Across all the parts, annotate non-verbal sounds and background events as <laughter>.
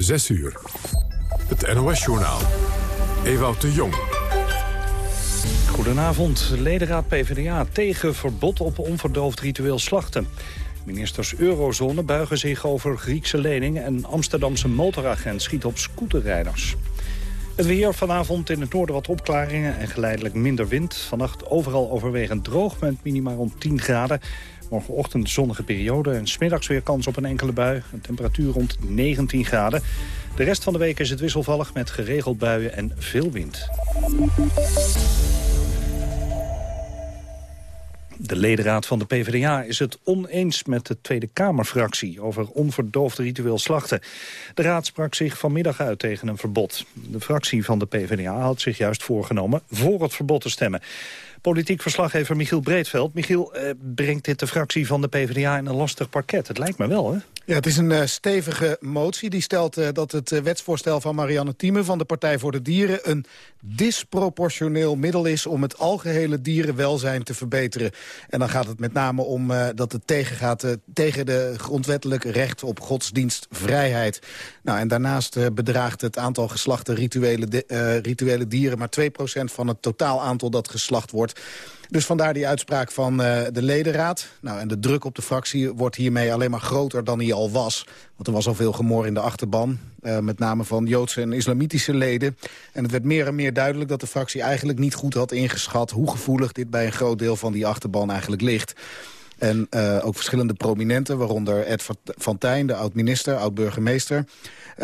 6 uur. Het NOS-journaal. Ewout de Jong. Goedenavond. Ledenraad PvdA tegen verbod op onverdoofd ritueel slachten. Ministers Eurozone buigen zich over Griekse lening... en Amsterdamse motoragent schiet op scooterrijders. Het weer vanavond in het noorden wat opklaringen en geleidelijk minder wind. Vannacht overal overwegend droog met minimaal rond 10 graden. Morgenochtend zonnige periode en smiddags weer kans op een enkele bui. Een temperatuur rond 19 graden. De rest van de week is het wisselvallig met geregeld buien en veel wind. De ledenraad van de PvdA is het oneens met de Tweede Kamerfractie over onverdoofd ritueel slachten. De raad sprak zich vanmiddag uit tegen een verbod. De fractie van de PvdA had zich juist voorgenomen voor het verbod te stemmen. Politiek verslaggever Michiel Breedveld. Michiel, eh, brengt dit de fractie van de PvdA in een lastig parket? Het lijkt me wel, hè? Ja, het is een uh, stevige motie. Die stelt uh, dat het uh, wetsvoorstel van Marianne Thieme van de Partij voor de Dieren... een disproportioneel middel is om het algehele dierenwelzijn te verbeteren. En dan gaat het met name om dat het tegengaat tegen de grondwettelijk recht op godsdienstvrijheid. Nou, en daarnaast bedraagt het aantal geslachte rituele, rituele dieren... maar 2% van het totaal aantal dat geslacht wordt... Dus vandaar die uitspraak van uh, de ledenraad. Nou, en de druk op de fractie wordt hiermee alleen maar groter dan hij al was. Want er was al veel gemor in de achterban. Uh, met name van Joodse en islamitische leden. En het werd meer en meer duidelijk dat de fractie eigenlijk niet goed had ingeschat... hoe gevoelig dit bij een groot deel van die achterban eigenlijk ligt. En uh, ook verschillende prominenten, waaronder Ed van Tijn, de oud-minister, oud-burgemeester.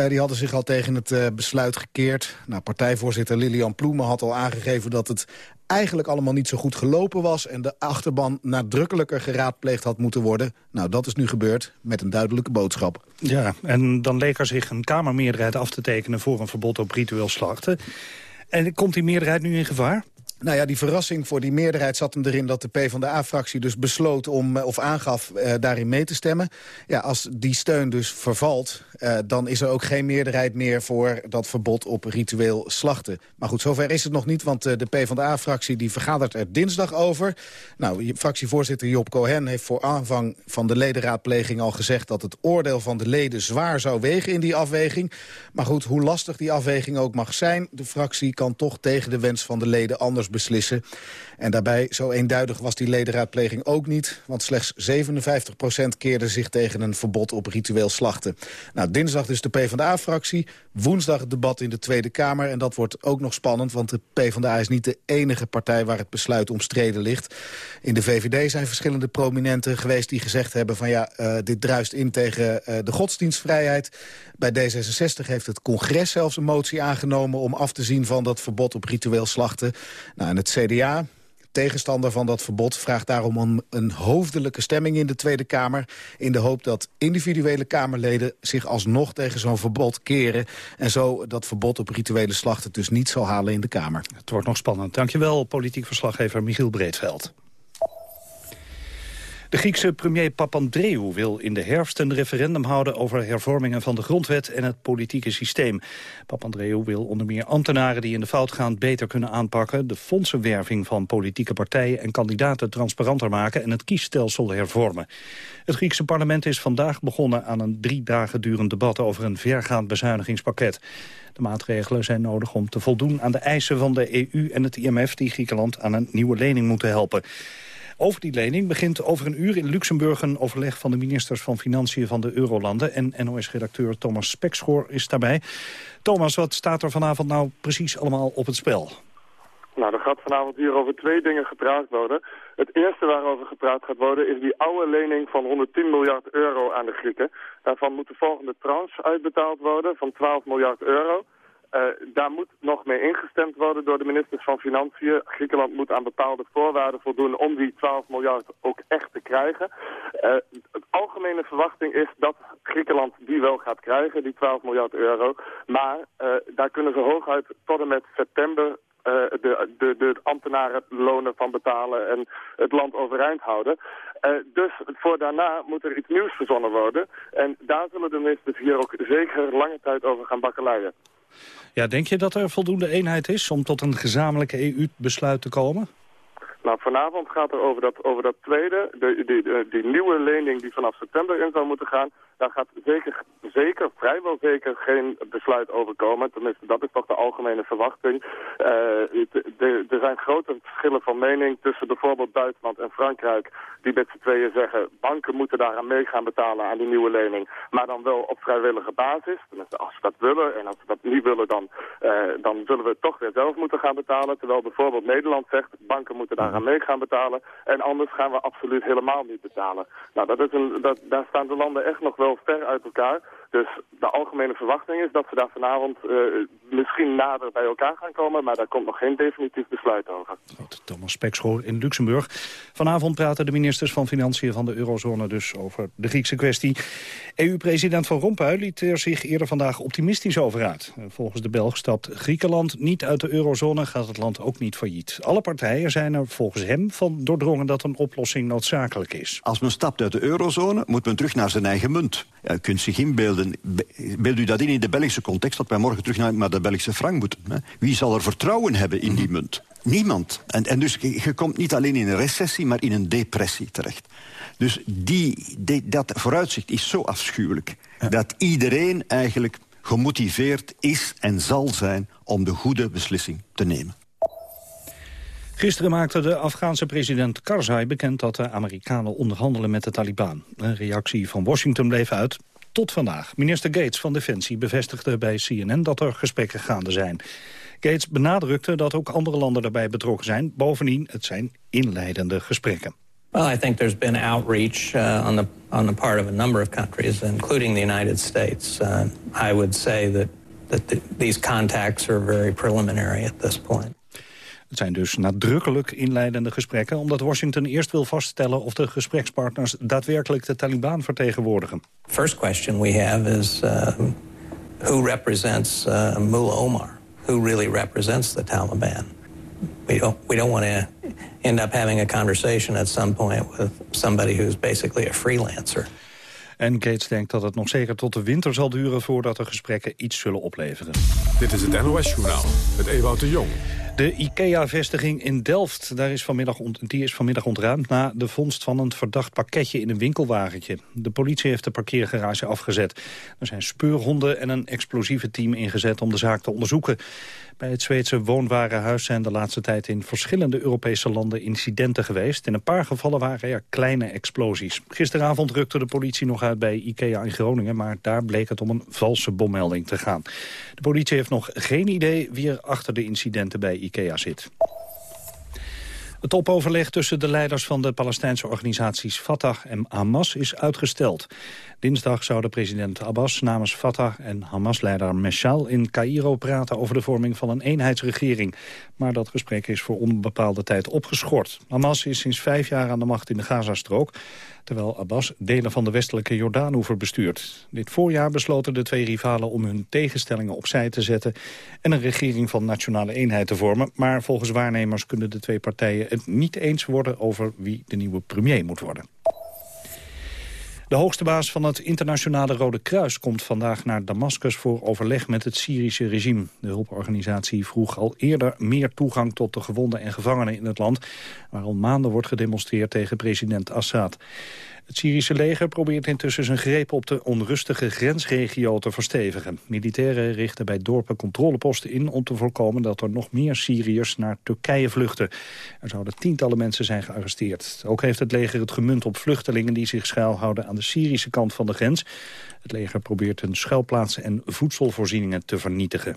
Die hadden zich al tegen het besluit gekeerd. Nou, partijvoorzitter Lilian Ploemen had al aangegeven dat het eigenlijk allemaal niet zo goed gelopen was... en de achterban nadrukkelijker geraadpleegd had moeten worden. Nou, dat is nu gebeurd met een duidelijke boodschap. Ja, en dan leek er zich een Kamermeerderheid af te tekenen... voor een verbod op ritueel slachten. En komt die meerderheid nu in gevaar? Nou ja, die verrassing voor die meerderheid zat hem erin... dat de PvdA-fractie dus besloot om, eh, of aangaf uh, daarin mee te stemmen. Ja, als die steun dus vervalt, uh, dan is er ook geen meerderheid meer... voor dat verbod op ritueel slachten. Maar goed, zover is het nog niet, want de PvdA-fractie... die vergadert er dinsdag over. Nou, fractievoorzitter Job Cohen heeft voor aanvang van de ledenraadpleging al gezegd... dat het oordeel van de leden zwaar zou wegen in die afweging. Maar goed, hoe lastig die afweging ook mag zijn... de fractie kan toch tegen de wens van de leden anders beslissen. En daarbij, zo eenduidig was die ledenraadpleging ook niet... want slechts 57% keerde zich tegen een verbod op ritueel slachten. Nou, dinsdag dus de PvdA-fractie, woensdag het debat in de Tweede Kamer... en dat wordt ook nog spannend, want de PvdA is niet de enige partij... waar het besluit omstreden ligt. In de VVD zijn verschillende prominenten geweest die gezegd hebben... van ja, uh, dit druist in tegen uh, de godsdienstvrijheid. Bij D66 heeft het congres zelfs een motie aangenomen... om af te zien van dat verbod op ritueel slachten. Nou, en het CDA, tegenstander van dat verbod vraagt daarom om een hoofdelijke stemming in de Tweede Kamer... in de hoop dat individuele Kamerleden zich alsnog tegen zo'n verbod keren... en zo dat verbod op rituele slachten dus niet zal halen in de Kamer. Het wordt nog spannend. Dankjewel, politiek verslaggever Michiel Breedveld. De Griekse premier Papandreou wil in de herfst een referendum houden over hervormingen van de grondwet en het politieke systeem. Papandreou wil onder meer ambtenaren die in de fout gaan beter kunnen aanpakken, de fondsenwerving van politieke partijen en kandidaten transparanter maken en het kiesstelsel hervormen. Het Griekse parlement is vandaag begonnen aan een drie dagen durend debat over een vergaand bezuinigingspakket. De maatregelen zijn nodig om te voldoen aan de eisen van de EU en het IMF die Griekenland aan een nieuwe lening moeten helpen. Over die lening begint over een uur in Luxemburg een overleg van de ministers van Financiën van de Eurolanden. En NOS-redacteur Thomas Spekschoor is daarbij. Thomas, wat staat er vanavond nou precies allemaal op het spel? Nou, er gaat vanavond hier over twee dingen gepraat worden. Het eerste waarover gepraat gaat worden is die oude lening van 110 miljard euro aan de Grieken. Daarvan moet de volgende tranche uitbetaald worden van 12 miljard euro. Uh, daar moet nog mee ingestemd worden door de ministers van Financiën. Griekenland moet aan bepaalde voorwaarden voldoen om die 12 miljard ook echt te krijgen. Uh, de algemene verwachting is dat Griekenland die wel gaat krijgen, die 12 miljard euro. Maar uh, daar kunnen ze hooguit tot en met september de, de, de ambtenarenlonen van betalen en het land overeind houden. Dus voor daarna moet er iets nieuws verzonnen worden. En daar zullen de ministers hier ook zeker lange tijd over gaan bakkeleien. Ja, denk je dat er voldoende eenheid is om tot een gezamenlijke EU-besluit te komen? Nou, vanavond gaat er over dat, over dat tweede, de, die, die nieuwe lening die vanaf september in zou moeten gaan. Daar gaat zeker, zeker, vrijwel zeker geen besluit over komen. Tenminste, dat is toch de algemene verwachting. Uh, er zijn grote verschillen van mening tussen bijvoorbeeld Duitsland en Frankrijk... die met z'n tweeën zeggen, banken moeten daaraan mee gaan betalen aan die nieuwe lening. Maar dan wel op vrijwillige basis. Tenminste, als ze dat willen. En als ze dat niet willen, dan, uh, dan zullen we het toch weer zelf moeten gaan betalen. Terwijl bijvoorbeeld Nederland zegt, banken moeten daaraan mee gaan betalen. En anders gaan we absoluut helemaal niet betalen. Nou, dat is een, dat, daar staan de landen echt nog wel ver uit elkaar. Dus de algemene verwachting is dat we daar vanavond uh, misschien nader bij elkaar gaan komen, maar daar komt nog geen definitief besluit over. Goed, Thomas Spekschoor in Luxemburg. Vanavond praten de ministers van Financiën van de eurozone dus over de Griekse kwestie. EU-president Van Rompuy liet er zich eerder vandaag optimistisch over uit. Volgens de Belg stapt Griekenland niet uit de eurozone, gaat het land ook niet failliet. Alle partijen zijn er volgens hem van doordrongen dat een oplossing noodzakelijk is. Als men stapt uit de eurozone, moet men terug naar zijn eigen munt. U kunt zich inbeelden, beeld u dat in in de Belgische context... dat wij morgen terug naar, de Belgische frank moeten. Hè? Wie zal er vertrouwen hebben in die munt? Niemand. En, en dus je, je komt niet alleen in een recessie, maar in een depressie terecht. Dus die, die, dat vooruitzicht is zo afschuwelijk... dat iedereen eigenlijk gemotiveerd is en zal zijn... om de goede beslissing te nemen. Gisteren maakte de Afghaanse president Karzai bekend dat de Amerikanen onderhandelen met de Taliban. Een reactie van Washington bleef uit tot vandaag. Minister Gates van Defensie bevestigde bij CNN dat er gesprekken gaande zijn. Gates benadrukte dat ook andere landen daarbij betrokken zijn. Bovendien, het zijn inleidende gesprekken. Well, I think there's been outreach uh, on the on the part of a number of countries, including the United States. Uh, I would say that that the, these contacts are very preliminary at this point. Het zijn dus nadrukkelijk inleidende gesprekken... omdat Washington eerst wil vaststellen of de gesprekspartners... daadwerkelijk de Taliban vertegenwoordigen. First question we have is uh, who represents uh, Mullah Omar? Who really represents the Taliban? We don't, we don't want to end up having a conversation at some point... with somebody who's basically a freelancer. En Gates denkt dat het nog zeker tot de winter zal duren... voordat de gesprekken iets zullen opleveren. Dit is het NOS-journaal met Ewout de Jong. De IKEA-vestiging in Delft daar is vanmiddag die is vanmiddag ontruimd... na de vondst van een verdacht pakketje in een winkelwagentje. De politie heeft de parkeergarage afgezet. Er zijn speurhonden en een explosieve team ingezet om de zaak te onderzoeken. Bij het Zweedse woonwarenhuis zijn de laatste tijd in verschillende Europese landen incidenten geweest. In een paar gevallen waren er kleine explosies. Gisteravond rukte de politie nog uit bij IKEA in Groningen, maar daar bleek het om een valse bommelding te gaan. De politie heeft nog geen idee wie er achter de incidenten bij IKEA zit. Het topoverleg tussen de leiders van de Palestijnse organisaties Fatah en Hamas is uitgesteld. Dinsdag zouden president Abbas namens Fatah en Hamas-leider Meshal in Cairo praten over de vorming van een eenheidsregering. Maar dat gesprek is voor onbepaalde tijd opgeschort. Hamas is sinds vijf jaar aan de macht in de Gazastrook, terwijl Abbas delen van de westelijke Jordaanoever bestuurt. Dit voorjaar besloten de twee rivalen om hun tegenstellingen opzij te zetten en een regering van nationale eenheid te vormen. Maar volgens waarnemers kunnen de twee partijen het niet eens worden over wie de nieuwe premier moet worden. De hoogste baas van het internationale Rode Kruis komt vandaag naar Damascus voor overleg met het Syrische regime. De hulporganisatie vroeg al eerder meer toegang tot de gewonden en gevangenen in het land, waar al maanden wordt gedemonstreerd tegen president Assad. Het Syrische leger probeert intussen zijn greep op de onrustige grensregio te verstevigen. Militairen richten bij dorpen controleposten in om te voorkomen dat er nog meer Syriërs naar Turkije vluchten. Er zouden tientallen mensen zijn gearresteerd. Ook heeft het leger het gemunt op vluchtelingen die zich schuilhouden aan de Syrische kant van de grens. Het leger probeert hun schuilplaatsen en voedselvoorzieningen te vernietigen.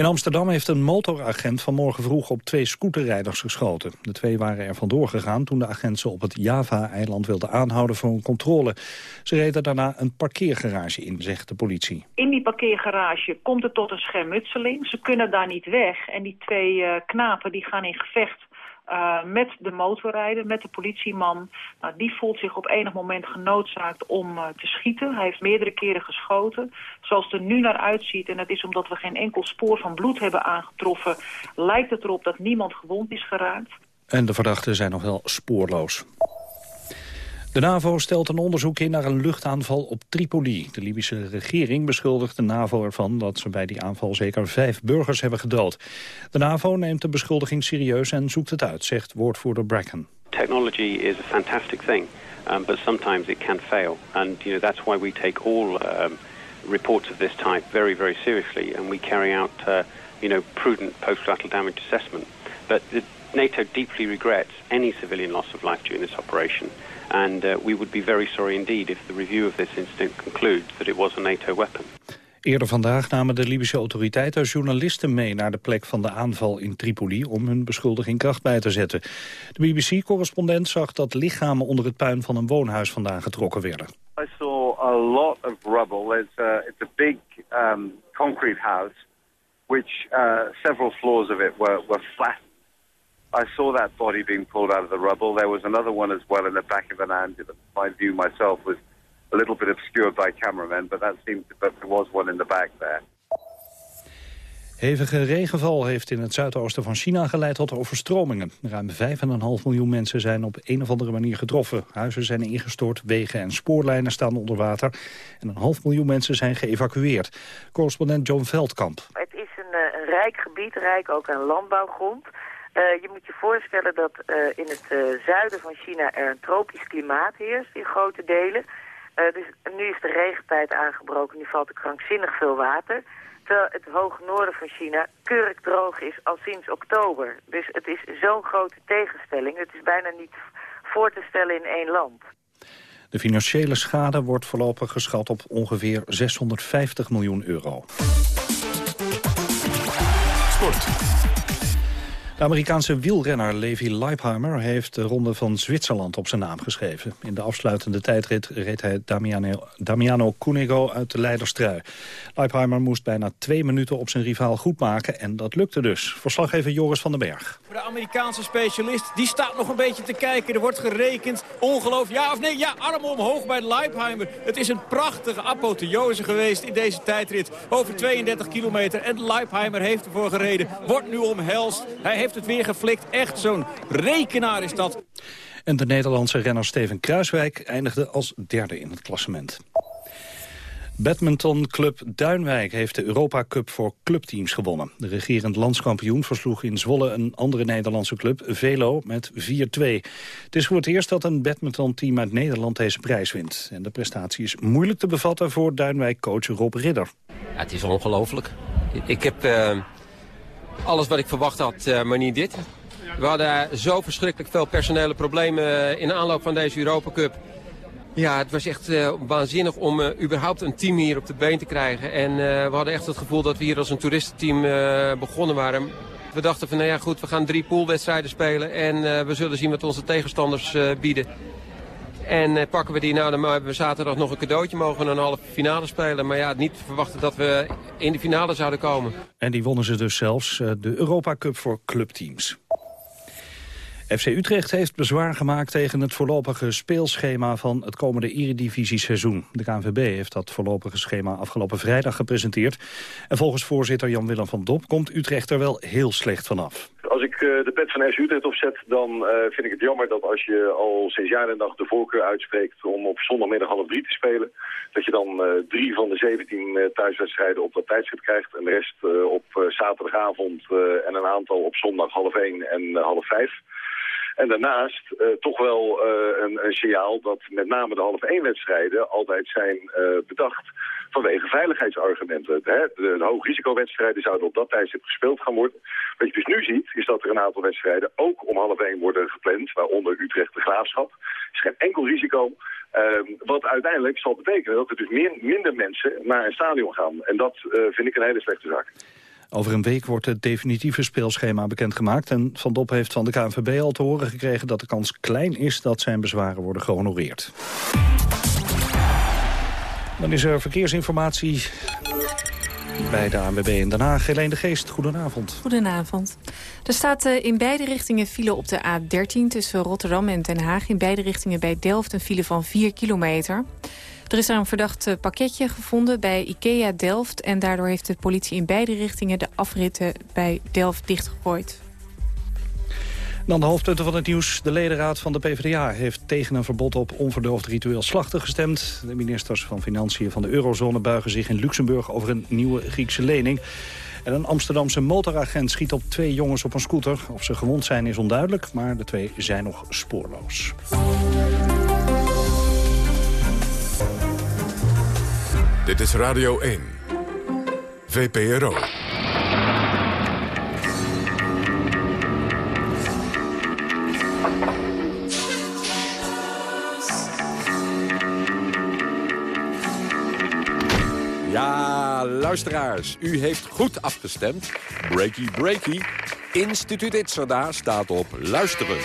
In Amsterdam heeft een motoragent vanmorgen vroeg op twee scooterrijders geschoten. De twee waren er vandoor gegaan toen de agent ze op het Java-eiland wilde aanhouden voor een controle. Ze reden daarna een parkeergarage in, zegt de politie. In die parkeergarage komt het tot een schermutseling. Ze kunnen daar niet weg en die twee uh, knapen die gaan in gevecht uh, met de motorrijder, met de politieman. Nou, die voelt zich op enig moment genoodzaakt om uh, te schieten. Hij heeft meerdere keren geschoten. Zoals het er nu naar uitziet, en dat is omdat we geen enkel spoor van bloed hebben aangetroffen... lijkt het erop dat niemand gewond is geraakt. En de verdachten zijn nog wel spoorloos. De NAVO stelt een onderzoek in naar een luchtaanval op Tripoli. De Libische regering beschuldigt de NAVO ervan dat ze bij die aanval zeker vijf burgers hebben gedood. De NAVO neemt de beschuldiging serieus en zoekt het uit, zegt woordvoerder Bracken. Technology is a fantastic thing. um, but sometimes it can fail. And you know that's why we take all um, reports of this type very, very seriously, and we carry out uh, you know prudent post-collateral damage assessment. But the, NATO deeply regrets any civilian loss of life during this operation. And uh, we would be very sorry indeed if the review of this incident concludes that it was a NATO weapon. Eerder vandaag namen de Libische autoriteiten journalisten mee naar de plek van de aanval in Tripoli om hun beschuldiging kracht bij te zetten. De BBC-correspondent zag dat lichamen onder het puin van een woonhuis vandaan getrokken werden. I saw a lot of rubble. It's a, it's a big um, concrete house, which uh, several floors of it were, were flat. I saw that body being pulled out of the rubble. There was another one as well in the back of an ambulance. My view myself was a little bit obscured by cameramen, but that seemed but there was one in the back there. Hevige regenval heeft in het zuidoosten van China geleid tot overstromingen. Ruim 5,5 miljoen mensen zijn op een of andere manier getroffen. Huizen zijn ingestort, wegen en spoorlijnen staan onder water. En een half miljoen mensen zijn geëvacueerd. Correspondent John Veldkamp. Het is een, eh, een rijk gebied, rijk ook aan landbouwgrond. Uh, je moet je voorstellen dat uh, in het uh, zuiden van China er een tropisch klimaat heerst in grote delen. dus nu is de regentijd aangebroken, nu valt er krankzinnig veel water. Terwijl het hoge noorden van China keurig droog is al sinds oktober. Dus het is zo'n grote tegenstelling. Het is bijna niet voor te stellen in één land. De financiële schade wordt voorlopig geschat op ongeveer 650 miljoen euro. Sport. De Amerikaanse wielrenner Levi Leipheimer heeft de ronde van Zwitserland op zijn naam geschreven. In de afsluitende tijdrit reed hij Damiano, Damiano Cunego uit de leiderstrui. Leipheimer moest bijna twee minuten op zijn rivaal goedmaken en dat lukte dus. Verslaggever Joris van den Berg. De Amerikaanse specialist die staat nog een beetje te kijken. Er wordt gerekend. Ongeloof. Ja of nee? Ja, arm omhoog bij Leipheimer. Het is een prachtige apotheose geweest in deze tijdrit. Over 32 kilometer. En Leipheimer heeft ervoor gereden. Wordt nu omhelst. Hij heeft het weer geflikt. Echt zo'n rekenaar is dat. En de Nederlandse renner Steven Kruiswijk eindigde als derde in het klassement. Badmintonclub Duinwijk heeft de Europa Cup voor clubteams gewonnen. De regerend landskampioen versloeg in Zwolle een andere Nederlandse club, Velo, met 4-2. Het is voor het eerst dat een badmintonteam uit Nederland deze prijs wint. En de prestatie is moeilijk te bevatten voor Duinwijk-coach Rob Ridder. Ja, het is ongelooflijk. Ik heb uh, alles wat ik verwacht had, uh, maar niet dit. We hadden zo verschrikkelijk veel personele problemen in de aanloop van deze Europa Cup. Ja, het was echt uh, waanzinnig om überhaupt een team hier op de been te krijgen. En we hadden echt het gevoel dat we hier als een toeristenteam begonnen waren. We dachten van, nou ja goed, we gaan drie poolwedstrijden spelen en we zullen zien wat onze tegenstanders bieden. En pakken we die nou, dan hebben we zaterdag nog een cadeautje, mogen een halve finale spelen. Maar ja, niet verwachten dat we in de finale zouden komen. En die wonnen ze dus zelfs, de Europa Cup voor clubteams. FC Utrecht heeft bezwaar gemaakt tegen het voorlopige speelschema van het komende Eredivisie-seizoen. De KNVB heeft dat voorlopige schema afgelopen vrijdag gepresenteerd. En volgens voorzitter Jan-Willem van Dop komt Utrecht er wel heel slecht vanaf. Als ik uh, de pet van FC Utrecht opzet, dan uh, vind ik het jammer dat als je al sinds jaar en dag de voorkeur uitspreekt om op zondagmiddag half drie te spelen, dat je dan uh, drie van de 17 thuiswedstrijden op dat tijdstip krijgt en de rest op zaterdagavond en een aantal op zondag half één en half vijf. En daarnaast uh, toch wel uh, een, een, signaal dat met name de half één wedstrijden altijd zijn uh, bedacht vanwege veiligheidsargumenten. Hè? De, de hoogrisicowedstrijden zouden op dat tijdstip gespeeld gaan worden. Wat je dus nu ziet, is dat er een aantal wedstrijden ook om half één worden gepland, waaronder Utrecht de Graafschap. Er is geen enkel risico. Uh, wat uiteindelijk zal betekenen dat er dus minder mensen naar een stadion gaan. En dat vind ik een hele slechte zaak. Over een week wordt het definitieve speelschema bekendgemaakt... en Van Dop heeft van de KNVB al te horen gekregen dat de kans klein is... dat zijn bezwaren worden gehonoreerd. Dan is er verkeersinformatie bij de ANWB in Den Haag. Helene de Geest, goedenavond. Goedenavond. Er staat eh, in beide richtingen file op de A13 tussen Rotterdam en Den Haag. In beide richtingen bij Delft een file van 4 kilometer. Er is daar een verdacht pakketje gevonden bij IKEA Delft... en daardoor heeft de politie in beide richtingen de afritten bij Delft dichtgegooid. Dan de hoofdpunten van het nieuws. De ledenraad van de PvdA heeft tegen een verbod op onverdoofd ritueel slachten gestemd. De ministers van Financiën van de eurozone buigen zich in Luxemburg over een nieuwe Griekse lening. En een Amsterdamse motoragent schiet op twee jongens op een scooter. Of ze gewond zijn is onduidelijk, maar de twee zijn nog spoorloos. Dit is Radio 1. VPRO. Ja, luisteraars, u heeft goed afgestemd. Breaky, breaky. Instituut Itzerda staat op luisteren.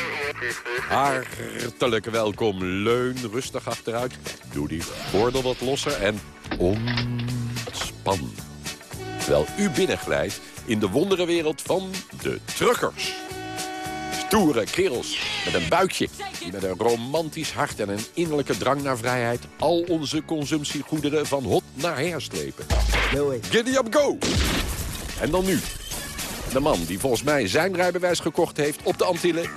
Hartelijk welkom. Leun rustig achteruit. Doe die gordel wat losser en ontspan. Terwijl u binnenglijdt in de wonderenwereld van de truckers. Stoere kerels met een buikje. Die met een romantisch hart en een innerlijke drang naar vrijheid... al onze consumptiegoederen van hot naar her slepen. Giddy up, go! En dan nu. De man die volgens mij zijn rijbewijs gekocht heeft op de Antillen.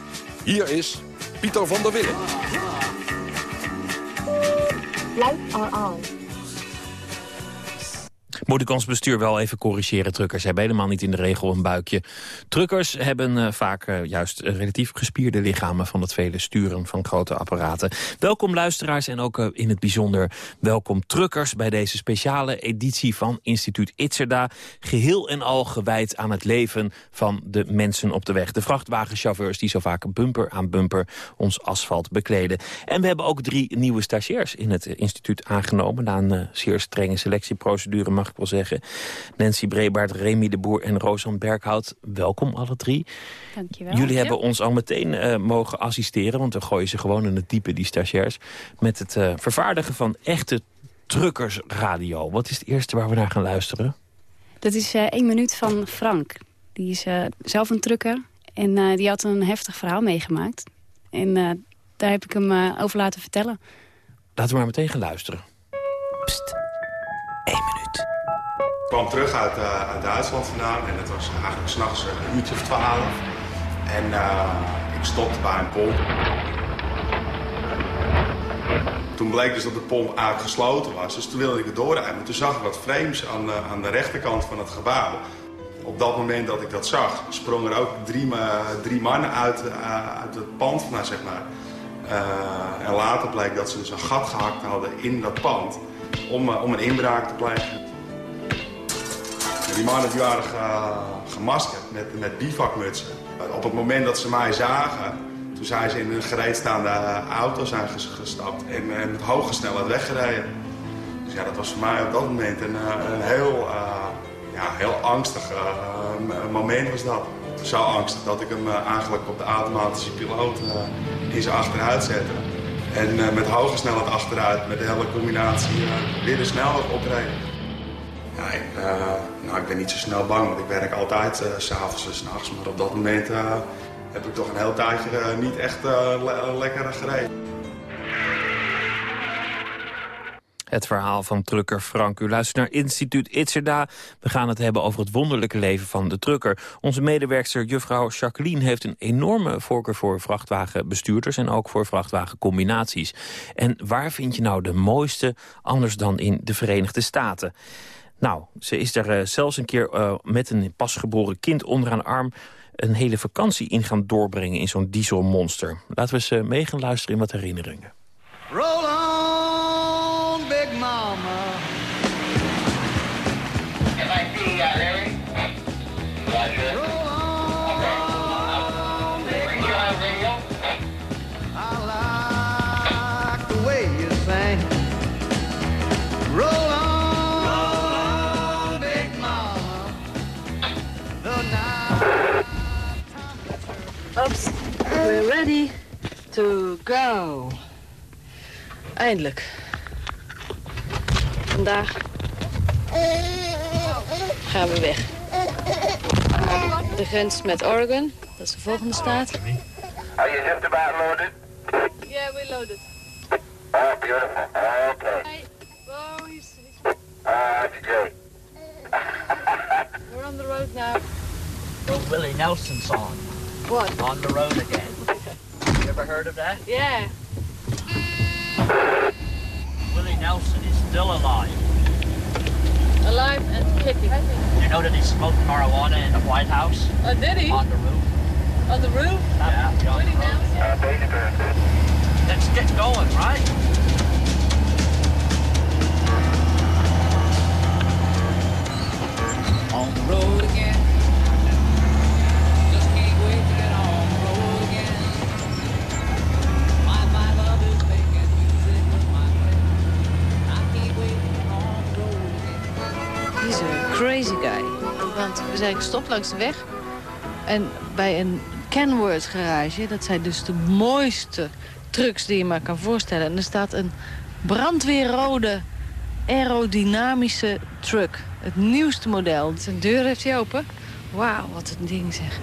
Hier is Pieter van der Willen. Lights are on. Moet ik ons bestuur wel even corrigeren. Truckers hebben helemaal niet in de regel een buikje. Truckers hebben uh, vaak uh, juist relatief gespierde lichamen... van het vele sturen van grote apparaten. Welkom luisteraars en ook uh, in het bijzonder welkom truckers... bij deze speciale editie van instituut Itzerda. Geheel en al gewijd aan het leven van de mensen op de weg. De vrachtwagenchauffeurs die zo vaak bumper aan bumper ons asfalt bekleden. En we hebben ook drie nieuwe stagiairs in het instituut aangenomen... na een zeer strenge selectieprocedure mag wel zeggen. Nancy Brebaert, Remy de Boer en Rosan Berghout. Welkom alle drie. Dankjewel. Jullie hebben ons al meteen uh, mogen assisteren... want we gooien ze gewoon in het diepe, die stagiairs... met het uh, vervaardigen van echte truckersradio. Wat is het eerste waar we naar gaan luisteren? Dat is uh, één minuut van Frank. Die is zelf een trucker en die had een heftig verhaal meegemaakt. En daar heb ik hem over laten vertellen. Laten we maar meteen gaan luisteren. Pst. Minuut. Ik kwam terug uit, uh, uit Duitsland vandaan en het was eigenlijk s'nachts een uurtje of twaalf. En uh, ik stopte bij een pomp. Toen bleek dus dat de pomp eigenlijk gesloten was, dus toen wilde ik het doorrijden. Maar toen zag ik wat frames aan de, aan de rechterkant van het gebouw. Op dat moment dat ik dat zag, sprongen er ook drie, drie mannen uit, uh, uit het pand vandaan, zeg maar. en later bleek dat ze dus een gat gehakt hadden in dat pand om, om een inbraak te plegen. Die mannen die waren ge, gemaskerd met, met bivakmutsen. Op het moment dat ze mij zagen, toen zijn ze in een gereedstaande auto zijn gestapt en, en met hoge snelheid weggereden. Dus ja, dat was voor mij op dat moment een, een heel, ja, heel angstig moment was dat. Zo angstig dat ik hem eigenlijk op de automatische piloot in zijn achteruit zette. En met hoge snelheid achteruit, met de hele combinatie, weer de snelheid opreden. Ja, ik, nou, ik ben niet zo snel bang, want ik werk altijd s'avonds en s'nachts. Maar op dat moment heb ik toch een heel tijdje niet echt le lekker gereden. Het verhaal van trucker Frank. U luistert naar Instituut Itzerda. We gaan het hebben over het wonderlijke leven van de trucker. Onze medewerkster juffrouw Jacqueline heeft een enorme voorkeur voor vrachtwagenbestuurders... en ook voor vrachtwagencombinaties. En waar vind je nou de mooiste, anders dan in de Verenigde Staten? Nou, ze is er uh, zelfs een keer uh, met een pasgeboren kind onder haar arm... een hele vakantie in gaan doorbrengen in zo'n dieselmonster. Laten we eens uh, mee gaan luisteren in wat herinneringen. We're ready to go. Eindelijk. Vandaag gaan we weg. De grens met Oregon, dat is de volgende staat. Are you just about loaded? Yeah, we loaded. Oh, beautiful. Okay. Oh, he's, he's... Great. We're on the road now. The Willie Nelson song. What? On the road again. Ever heard of that? Yeah. Willie Nelson is still alive. Alive and kicking. You know that he smoked marijuana in the White House? Oh, did he? On the roof. On the roof? Yeah. yeah Willie Nelson. Let's get going, right? on the road again. Crazy guy. Want we zijn gestopt langs de weg. En bij een Kenworth garage, dat zijn dus de mooiste trucks die je maar kan voorstellen. En er staat een brandweerrode aerodynamische truck. Het nieuwste model. Zijn deur heeft hij open. Wauw, wat een ding zeg.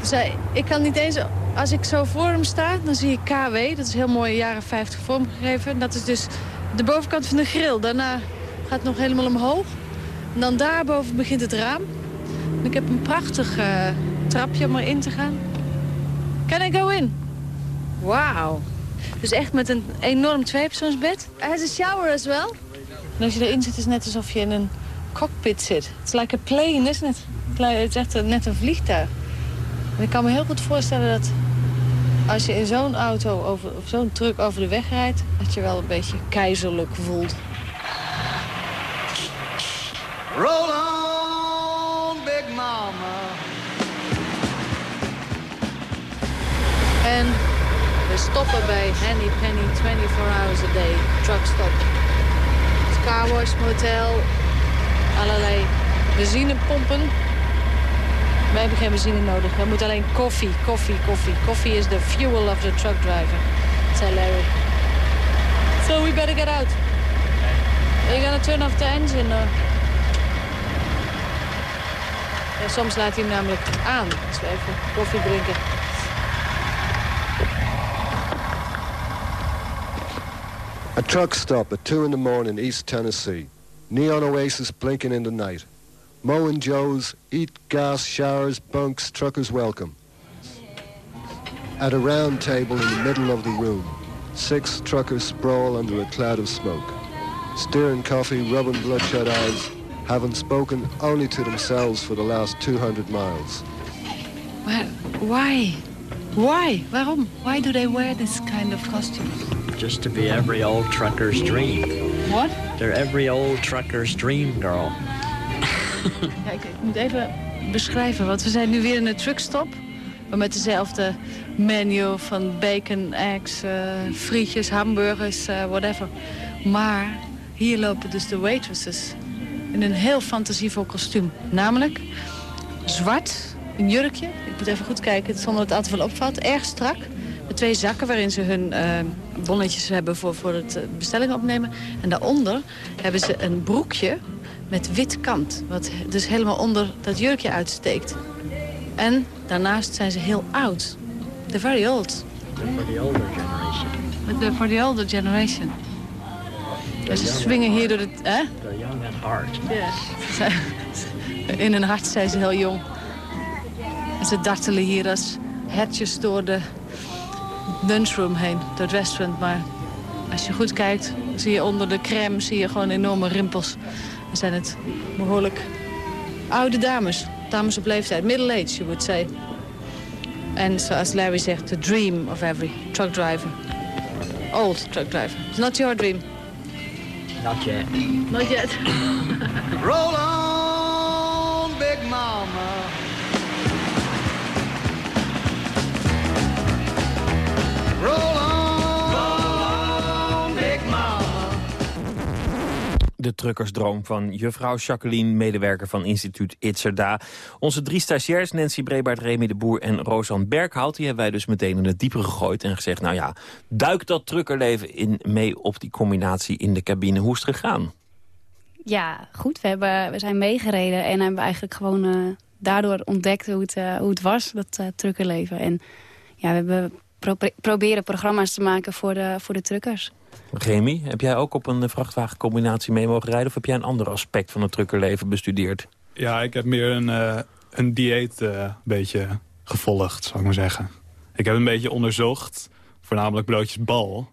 Dus ik kan niet eens... Als ik zo voor hem sta, dan zie ik KW. Dat is heel mooi jaren 50 vormgegeven. Dat is dus de bovenkant van de grill. Daarna gaat het nog helemaal omhoog. En dan daarboven begint het raam. En ik heb een prachtig eh, trapje om erin te gaan. Can I go in? Wauw. Dus echt met een enorm tweepersoonsbed. Hij heeft een shower as well. En als je erin zit, is het net alsof je in een cockpit zit. Het is like a plane, isn't it? Het is echt een- net een vliegtuig. En ik kan me heel goed voorstellen dat als je in zo'n auto over, of zo'n truck over de weg rijdt... dat je wel een beetje keizerlijk voelt. Roll on, Big Mama. En we stoppen bij Henny Penny 24 hours a day truck stop. Het car wash motel, allerlei benzinepompen. Wij hebben geen benzine nodig. We moeten alleen koffie, koffie, koffie. Koffie is the fuel of the truck driver, zei Larry. So we better get out. Are you gonna turn off the engine? Or... Ja, soms laat hij hem namelijk aan als we even koffie drinken. A truck stop at 2 in the morning, East Tennessee. Neon oasis blinking in the night. Mo and Joe's, eat, gas, showers, bunks, truckers welcome. At a round table in the middle of the room, six truckers sprawl under a cloud of smoke. Stirring coffee, rubbing bloodshot eyes, having spoken only to themselves for the last 200 miles. Maar why? Why? Waarom? Why do they wear this kind of costume? Just to be every old trucker's dream. What? They're every old trucker's dream girl. <laughs> Kijk, ik moet even beschrijven, want we zijn nu weer in een truckstop. Maar met dezelfde menu van bacon, eggs, eh, frietjes, hamburgers, eh, whatever. Maar hier lopen dus de waitresses in een heel fantasievol kostuum. Namelijk zwart, een jurkje. Ik moet even goed kijken, zonder dat het altijd wel opvalt. Erg strak. Met twee zakken waarin ze hun eh, bonnetjes hebben voor, voor het eh, bestelling opnemen. En daaronder hebben ze een broekje met wit kant. Wat dus helemaal onder dat jurkje uitsteekt. En daarnaast zijn ze heel oud. They're very old. For the older generation. For the older generation. En ze swingen hier door het... Hè? Heart. Ja. <laughs> In hun hart zijn ze heel jong. En ze dartelen hier als hertjes door de lunchroom heen, door het restaurant. Maar als je goed kijkt, zie je onder de crème zie je gewoon enorme rimpels. Dan zijn het behoorlijk oude dames. Dames op leeftijd, middle age, you would say. En zoals Larry zegt, the dream of every truck driver. Old truck driver. It's not your dream. Not yet. Not yet. Roll on, Big Mama. Roll on, De truckersdroom van juffrouw Jacqueline, medewerker van instituut Itzerda. Onze drie stagiairs, Nancy Brebaert, Remy de Boer en Rosan Berghout... die hebben wij dus meteen in het diepe gegooid en gezegd... nou ja, duik dat truckerleven in mee op die combinatie in de cabine. Hoe is het gegaan? Ja, goed. We, hebben, we zijn meegereden en hebben eigenlijk gewoon eh, daardoor ontdekt hoe het, eh, hoe het was, dat uh, truckerleven. En ja, we hebben pro proberen programma's te maken voor de, voor de truckers. Remy, heb jij ook op een vrachtwagencombinatie mee mogen rijden... of heb jij een ander aspect van het truckerleven bestudeerd? Ja, ik heb meer een, uh, een dieet uh, beetje gevolgd, zou ik maar zeggen. Ik heb een beetje onderzocht, voornamelijk broodjes bal.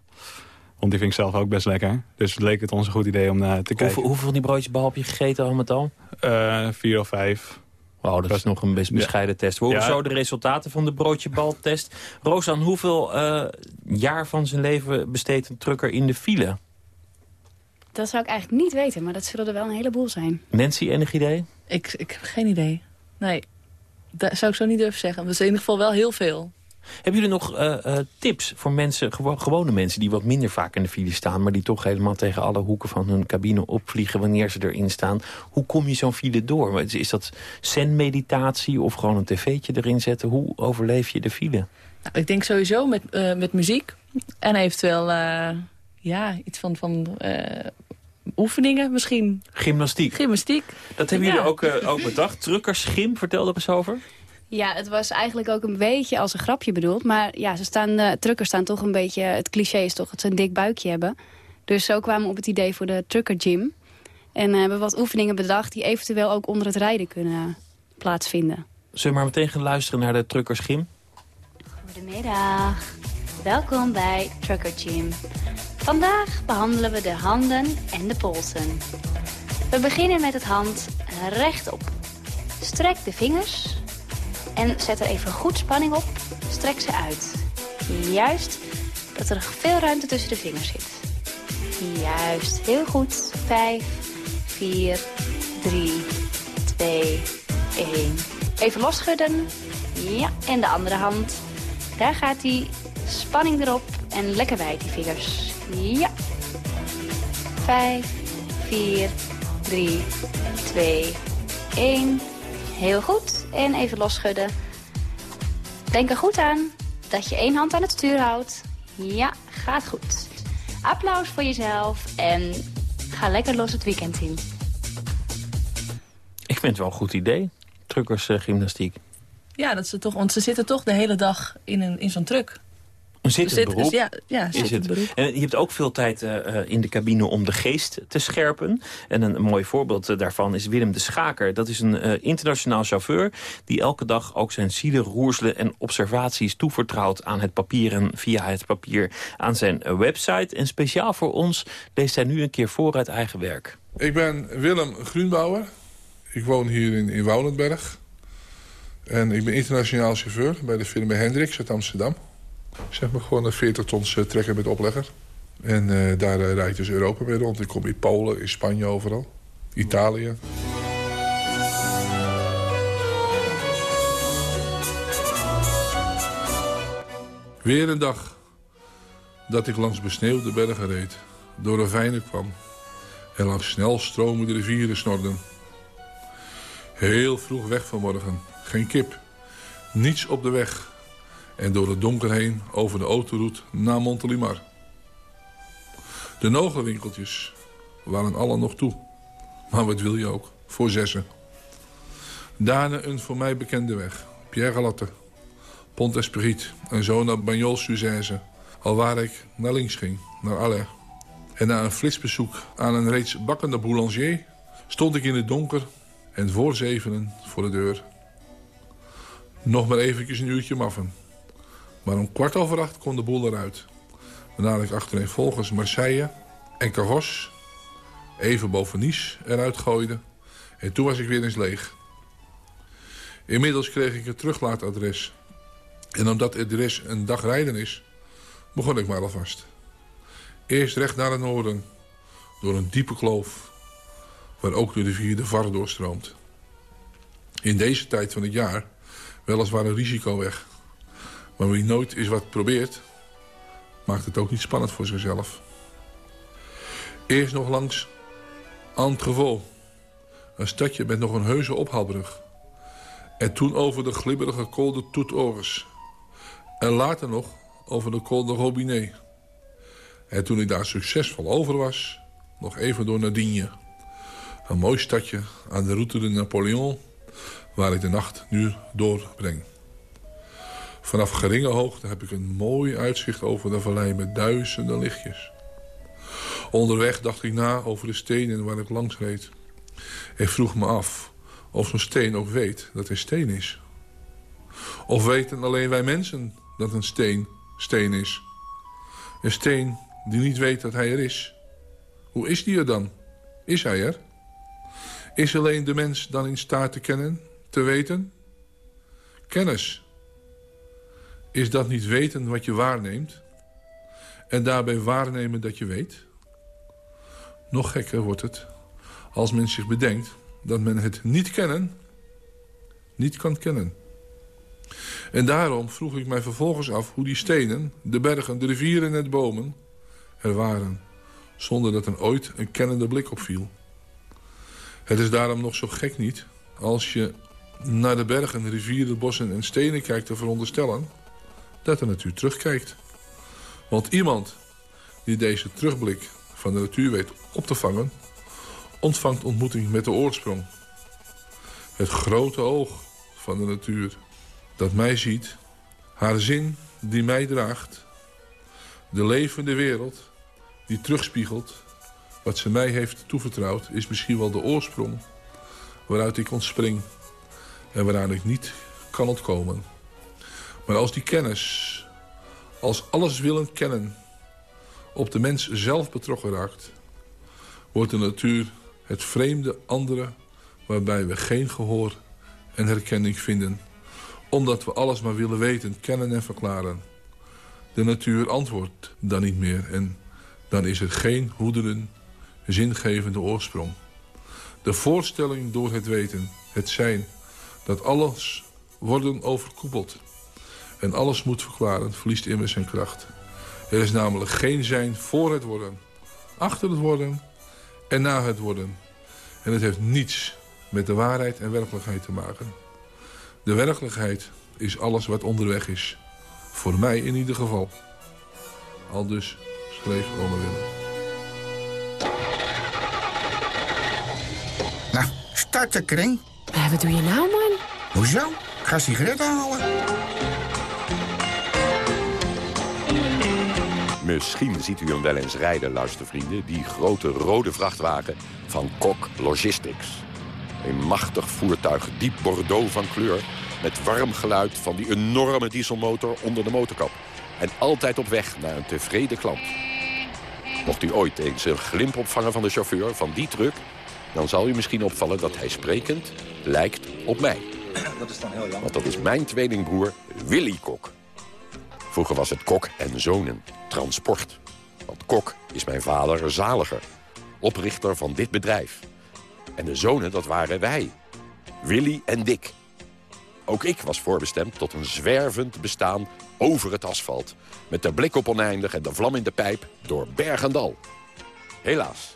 Want die vind ik zelf ook best lekker. Dus het leek het ons een goed idee om uh, te kijken. Hoeveel, hoeveel van die broodjes bal heb je gegeten al met al? vier of vijf. Wauw, dat is nog een best bescheiden test. We horen Ja. zo de resultaten van de broodjebaltest. Rosan, hoeveel uh, jaar van zijn leven besteedt een trucker in de file? Dat zou ik eigenlijk niet weten, maar dat zullen er wel een heleboel zijn. Nancy, enig idee? Ik, ik heb geen idee. Nee, dat zou ik zo niet durven zeggen. Dat is in ieder geval wel heel veel. Hebben jullie nog eh, eh, tips voor mensen, gewo- gewone mensen... die wat minder vaak in de file staan... maar die toch helemaal tegen alle hoeken van hun cabine opvliegen... wanneer ze erin staan? Hoe kom je zo'n file door? Is is dat zen-meditatie of gewoon een tv'tje erin zetten? Hoe overleef je de file? Nou, ik denk sowieso met, eh, met muziek. En eventueel ja, iets van, van oefeningen misschien. Gymnastiek. Gymnastiek. Dat hebben Ja. jullie ook, eh, ook bedacht. Truckersgym, vertel er eens over. Ja, het was eigenlijk ook een beetje als een grapje bedoeld. Maar ja, ze staan, de truckers staan toch een beetje... Het cliché is toch dat ze een dik buikje hebben. Dus zo kwamen we op het idee voor de trucker gym. En eh, hebben we wat oefeningen bedacht... die eventueel ook onder het rijden kunnen plaatsvinden. Zullen we maar meteen gaan luisteren naar de truckersgym? Goedemiddag. Welkom bij Trucker Gym. Vandaag behandelen we de handen en de polsen. We beginnen met het hand rechtop. Strek de vingers en zet er even goed spanning op. Strek ze uit. Juist, dat er veel ruimte tussen de vingers zit. Juist, heel goed. Vijf, vier, drie, twee, één. Even losschudden. Ja, en de andere hand. Daar gaat die spanning erop en lekker wijd die vingers. Ja. Vijf, vier, drie, twee, één. Heel goed. En even losschudden. Denk er goed aan dat je één hand aan het stuur houdt. Ja, gaat goed. Applaus voor jezelf en ga lekker los het weekend in. Ik vind het wel een goed idee. Truckersgymnastiek. Ja, dat ze toch, want ze zitten toch de hele dag in, een, in zo'n truck. Een zittend Zit- beroep. dus ja, ja, is het. beroep. En je hebt ook veel tijd eh, eh, in de cabine om de geest te scherpen. En een, mooi voorbeeld eh, daarvan is Willem de Schaker. Dat is een eh, internationaal chauffeur die elke dag ook zijn zielen, roerselen en observaties toevertrouwt aan het papier en via het papier aan zijn website. En speciaal voor ons leest hij nu een keer voor uit eigen werk. Ik ben Willem Groenbouwer. Ik woon hier in, in Woudenberg. En ik ben internationaal chauffeur bij de firma Hendricks uit Amsterdam. Zeg maar gewoon een 40 tons eh, trekker met oplegger. En eh, daar eh, rijd ik dus Europa mee rond. Ik kom in Polen, in Spanje overal. Italië. Weer een dag dat ik langs besneeuwde bergen reed. Door ravijnen kwam. En langs snel stromende rivieren snorden. Heel vroeg weg vanmorgen. Geen kip. Niets op de weg. En door het donker heen over de autoroute naar Montelimar. De nogelwinkeltjes waren alle nog toe. Maar wat wil je ook? Voor zessen. Daarna een voor mij bekende weg. Pierre Galatte. Pont Esprit. En zo naar Bagnols-Suzanne. Al waar ik naar links ging. Naar Aller. En na een flitsbezoek aan een reeds bakkende boulanger... stond ik in het donker en voor zevenen voor de deur. Nog maar eventjes een uurtje maffen. Maar om kwart over acht kon de boel eruit. Waarna ik achtereenvolgens Marseille en Cahos... even boven Nice eruit gooide. En toen was ik weer eens leeg. Inmiddels kreeg ik het teruglaatadres. En omdat het adres een dag rijden is... begon ik maar alvast. Eerst recht naar het noorden. Door een diepe kloof. Waar ook de rivier de Var doorstroomt. In deze tijd van het jaar weliswaar een risico weg. Maar wie nooit eens wat probeert... maakt het ook niet spannend voor zichzelf. Eerst nog langs Antrevo. Een stadje met nog een heuse ophaalbrug. En toen over de glibberige Col de. En later nog over de Col de Robinet. En toen ik daar succesvol over was, nog even door Nadigne. Een mooi stadje aan de route de Napoleon, waar ik de nacht nu doorbreng. Vanaf geringe hoogte heb ik een mooi uitzicht over de vallei met duizenden lichtjes. Onderweg dacht ik na over de stenen waar ik langs reed. Ik vroeg me af of zo'n steen ook weet dat hij steen is. Of weten alleen wij mensen dat een steen steen is. Een steen die niet weet dat hij er is. Hoe is die er dan? Is hij er? Is alleen de mens dan in staat te kennen, te weten? Kennis. Is dat niet weten wat je waarneemt? En daarbij waarnemen dat je weet? Nog gekker wordt het als men zich bedenkt dat men het niet kennen niet kan kennen. En daarom vroeg ik mij vervolgens af hoe die stenen, de bergen, de rivieren en de bomen er waren. Zonder dat er ooit een kennende blik op viel. Het is daarom nog zo gek niet als je naar de bergen, rivieren, bossen en stenen kijkt te veronderstellen dat de natuur terugkijkt. Want iemand die deze terugblik van de natuur weet op te vangen... ontvangt ontmoeting met de oorsprong. Het grote oog van de natuur dat mij ziet, haar zin die mij draagt... de levende wereld die terugspiegelt wat ze mij heeft toevertrouwd... is misschien wel de oorsprong waaruit ik ontspring en waaraan ik niet kan ontkomen. Maar als die kennis, als alles willen kennen... op de mens zelf betrokken raakt... wordt de natuur het vreemde andere... waarbij we geen gehoor en herkenning vinden... omdat we alles maar willen weten, kennen en verklaren. De natuur antwoordt dan niet meer... en dan is er geen hoederen, zingevende oorsprong. De voorstelling door het weten, het zijn... dat alles worden overkoepeld en alles moet verklaren, verliest immers zijn kracht. Er is namelijk geen zijn voor het worden, achter het worden en na het worden. En het heeft niets met de waarheid en werkelijkheid te maken. De werkelijkheid is alles wat onderweg is. Voor mij in ieder geval. Al dus schreef Ome Willem. Nou, start de kring. Eh, wat doe je nou, man? Hoezo? Ik ga sigaretten halen. Misschien ziet u hem wel eens rijden, luistervrienden. Die grote rode vrachtwagen van Kok Logistics. Een machtig voertuig, diep bordeaux van kleur... met warm geluid van die enorme dieselmotor onder de motorkap. En altijd op weg naar een tevreden klant. Mocht u ooit eens een glimp opvangen van de chauffeur van die truck... dan zal u misschien opvallen dat hij sprekend lijkt op mij. Dat is dan heel jammer. Want dat is mijn tweelingbroer Willy Kok. Vroeger was het Kok en Zonen, transport. Want Kok is mijn vader Zaliger, oprichter van dit bedrijf. En de zonen, dat waren wij. Willy en Dick. Ook ik was voorbestemd tot een zwervend bestaan over het asfalt. Met de blik op oneindig en de vlam in de pijp door berg en dal. Helaas,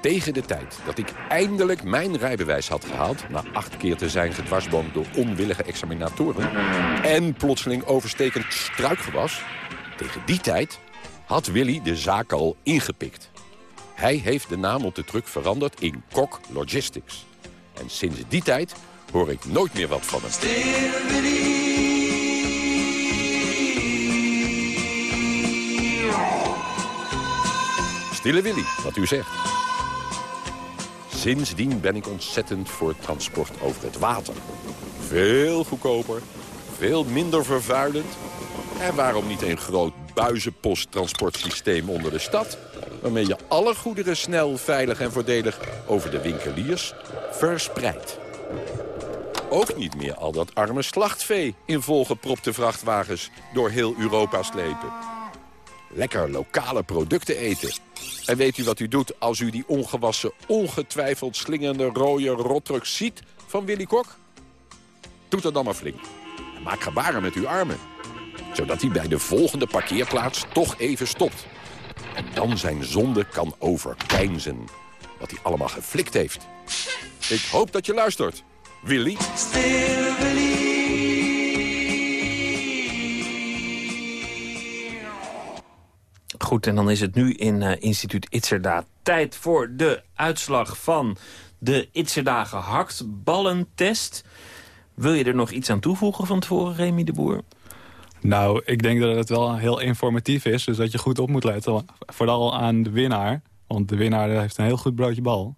tegen de tijd dat ik eindelijk mijn rijbewijs had gehaald... na acht keer te zijn gedwarsboomd door onwillige examinatoren... en plotseling overstekend struikgewas... tegen die tijd had Willy de zaak al ingepikt. Hij heeft de naam op de truck veranderd in Kok Logistics. En sinds die tijd hoor ik nooit meer wat van hem. Stille Willy, wat u zegt. Sindsdien ben ik ontzettend voor transport over het water. Veel goedkoper, veel minder vervuilend. En waarom niet een groot buizenposttransportsysteem onder de stad... waarmee je alle goederen snel, veilig en voordelig over de winkeliers verspreidt. Ook niet meer al dat arme slachtvee in volgepropte vrachtwagens door heel Europa slepen. Lekker lokale producten eten. En weet u wat u doet als u die ongewassen, ongetwijfeld slingende rode rottruck ziet van Willy Kok? Doe dat dan maar flink. En maak gebaren met uw armen. Zodat hij bij de volgende parkeerplaats toch even stopt. En dan zijn zonde kan overpeinzen. Wat hij allemaal geflikt heeft. Ik hoop dat je luistert. Willy? Goed, en dan is het nu in uh, instituut Itzerda tijd voor de uitslag van de Itzerda gehaktballentest. Wil je er nog iets aan toevoegen van tevoren, Remy de Boer? Nou, ik denk dat het wel heel informatief is. Dus dat je goed op moet letten. Vooral aan de winnaar. Want de winnaar heeft een heel goed broodje bal.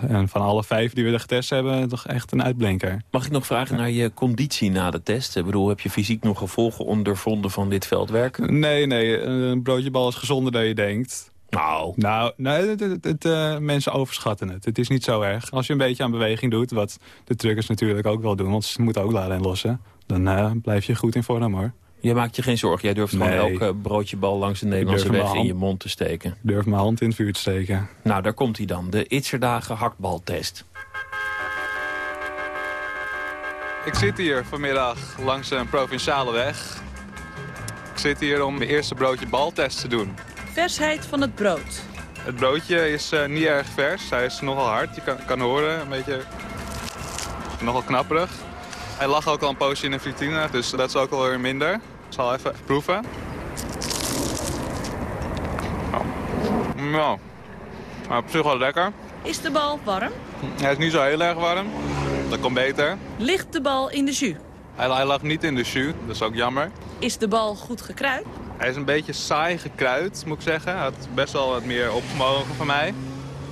En van alle vijf die we er getest hebben, toch echt een uitblinker. Mag ik nog vragen naar je conditie na de test? Ik bedoel, heb je fysiek nog gevolgen ondervonden van dit veldwerk? Nee, nee. Een broodje bal is gezonder dan je denkt. Nou. Nou, nee, het, het, het, uh, mensen overschatten het. Het is niet zo erg. Als je een beetje aan beweging doet, wat de truckers natuurlijk ook wel doen... want ze moeten ook laden en lossen... dan uh, blijf je goed in vorm, hoor. Je maakt je geen zorgen. Jij durft Nee. gewoon elk broodje bal langs de Nederlandse weg in je mond te steken. Ik durf mijn hand in het vuur te steken. Nou, daar komt hij dan. De Itzerdagen hakbaltest. Ik zit hier vanmiddag langs een provinciale weg. Ik zit hier om mijn eerste broodje baltest te doen. Versheid van het brood. Het broodje is eh, niet erg vers. Hij is nogal hard. Je kan, kan horen, een beetje nogal knapperig. Hij lag ook al een poosje in de frituur, dus dat is ook alweer minder. Ik zal even proeven. Maar op zich wel lekker. Is de bal warm? Hij is niet zo heel erg warm. Dat komt beter. Ligt de bal in de jus? Hij, hij lag niet in de jus, dat is ook jammer. Is de bal goed gekruid? Hij is een beetje saai gekruid, moet ik zeggen. Hij had best wel wat meer opgemogen van mij.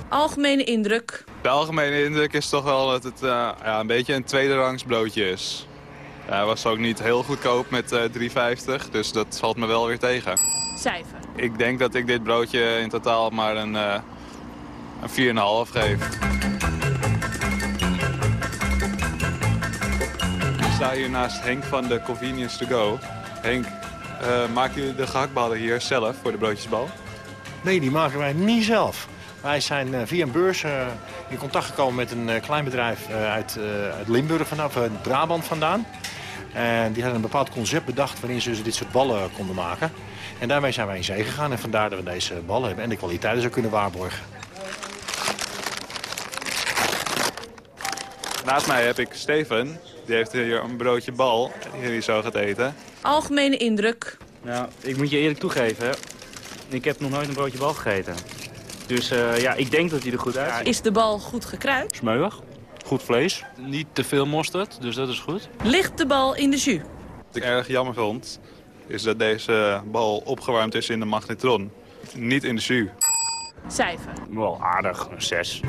Algemene indruk? De algemene indruk is toch wel dat het uh, ja, een beetje een tweede rangs broodje is. Ja, hij was ook niet heel goedkoop met uh, 3,50, dus dat valt me wel weer tegen. Cijfer? Ik denk dat ik dit broodje in totaal maar een, uh, een 4,5 geef. Ik sta hier naast Henk van de Convenience to Go. Henk, uh, maken jullie de gehaktballen hier zelf voor de broodjesbal? Nee, die maken wij niet zelf. Wij zijn uh, via een beurs uh, in contact gekomen met een klein bedrijf uit, uit, Limburg, vanaf Brabant vandaan. En die hadden een bepaald concept bedacht waarin ze dit soort ballen konden maken. En daarmee zijn wij in zee gegaan en vandaar dat we deze ballen hebben en de kwaliteiten zo kunnen waarborgen. Naast mij heb ik Steven. Die heeft hier een broodje bal die hij zo gaat eten. Algemene indruk? Nou, ik moet je eerlijk toegeven. Ik heb nog nooit een broodje bal gegeten. Dus uh, ja, ik denk dat hij er goed uitziet. Is de bal goed gekruid? Smeuig. Goed vlees. Niet te veel mosterd, dus dat is goed. Ligt de bal in de jus? Wat ik erg jammer vond, is dat deze bal opgewarmd is in de magnetron. Niet in de jus. Cijfer? Wel aardig, een 6.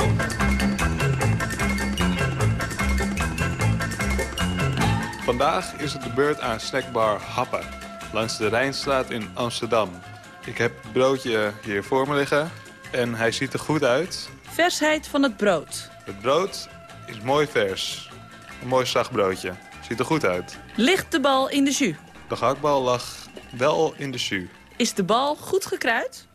Vandaag is het de beurt aan snackbar Happen, langs de Rijnstraat in Amsterdam. Ik heb het broodje hier voor me liggen en hij ziet er goed uit. Versheid van het brood. Het brood is mooi vers. Een mooi zacht broodje. Ziet er goed uit. Ligt de bal in de jus? De gehaktbal lag wel in de jus. Is de bal goed gekruid?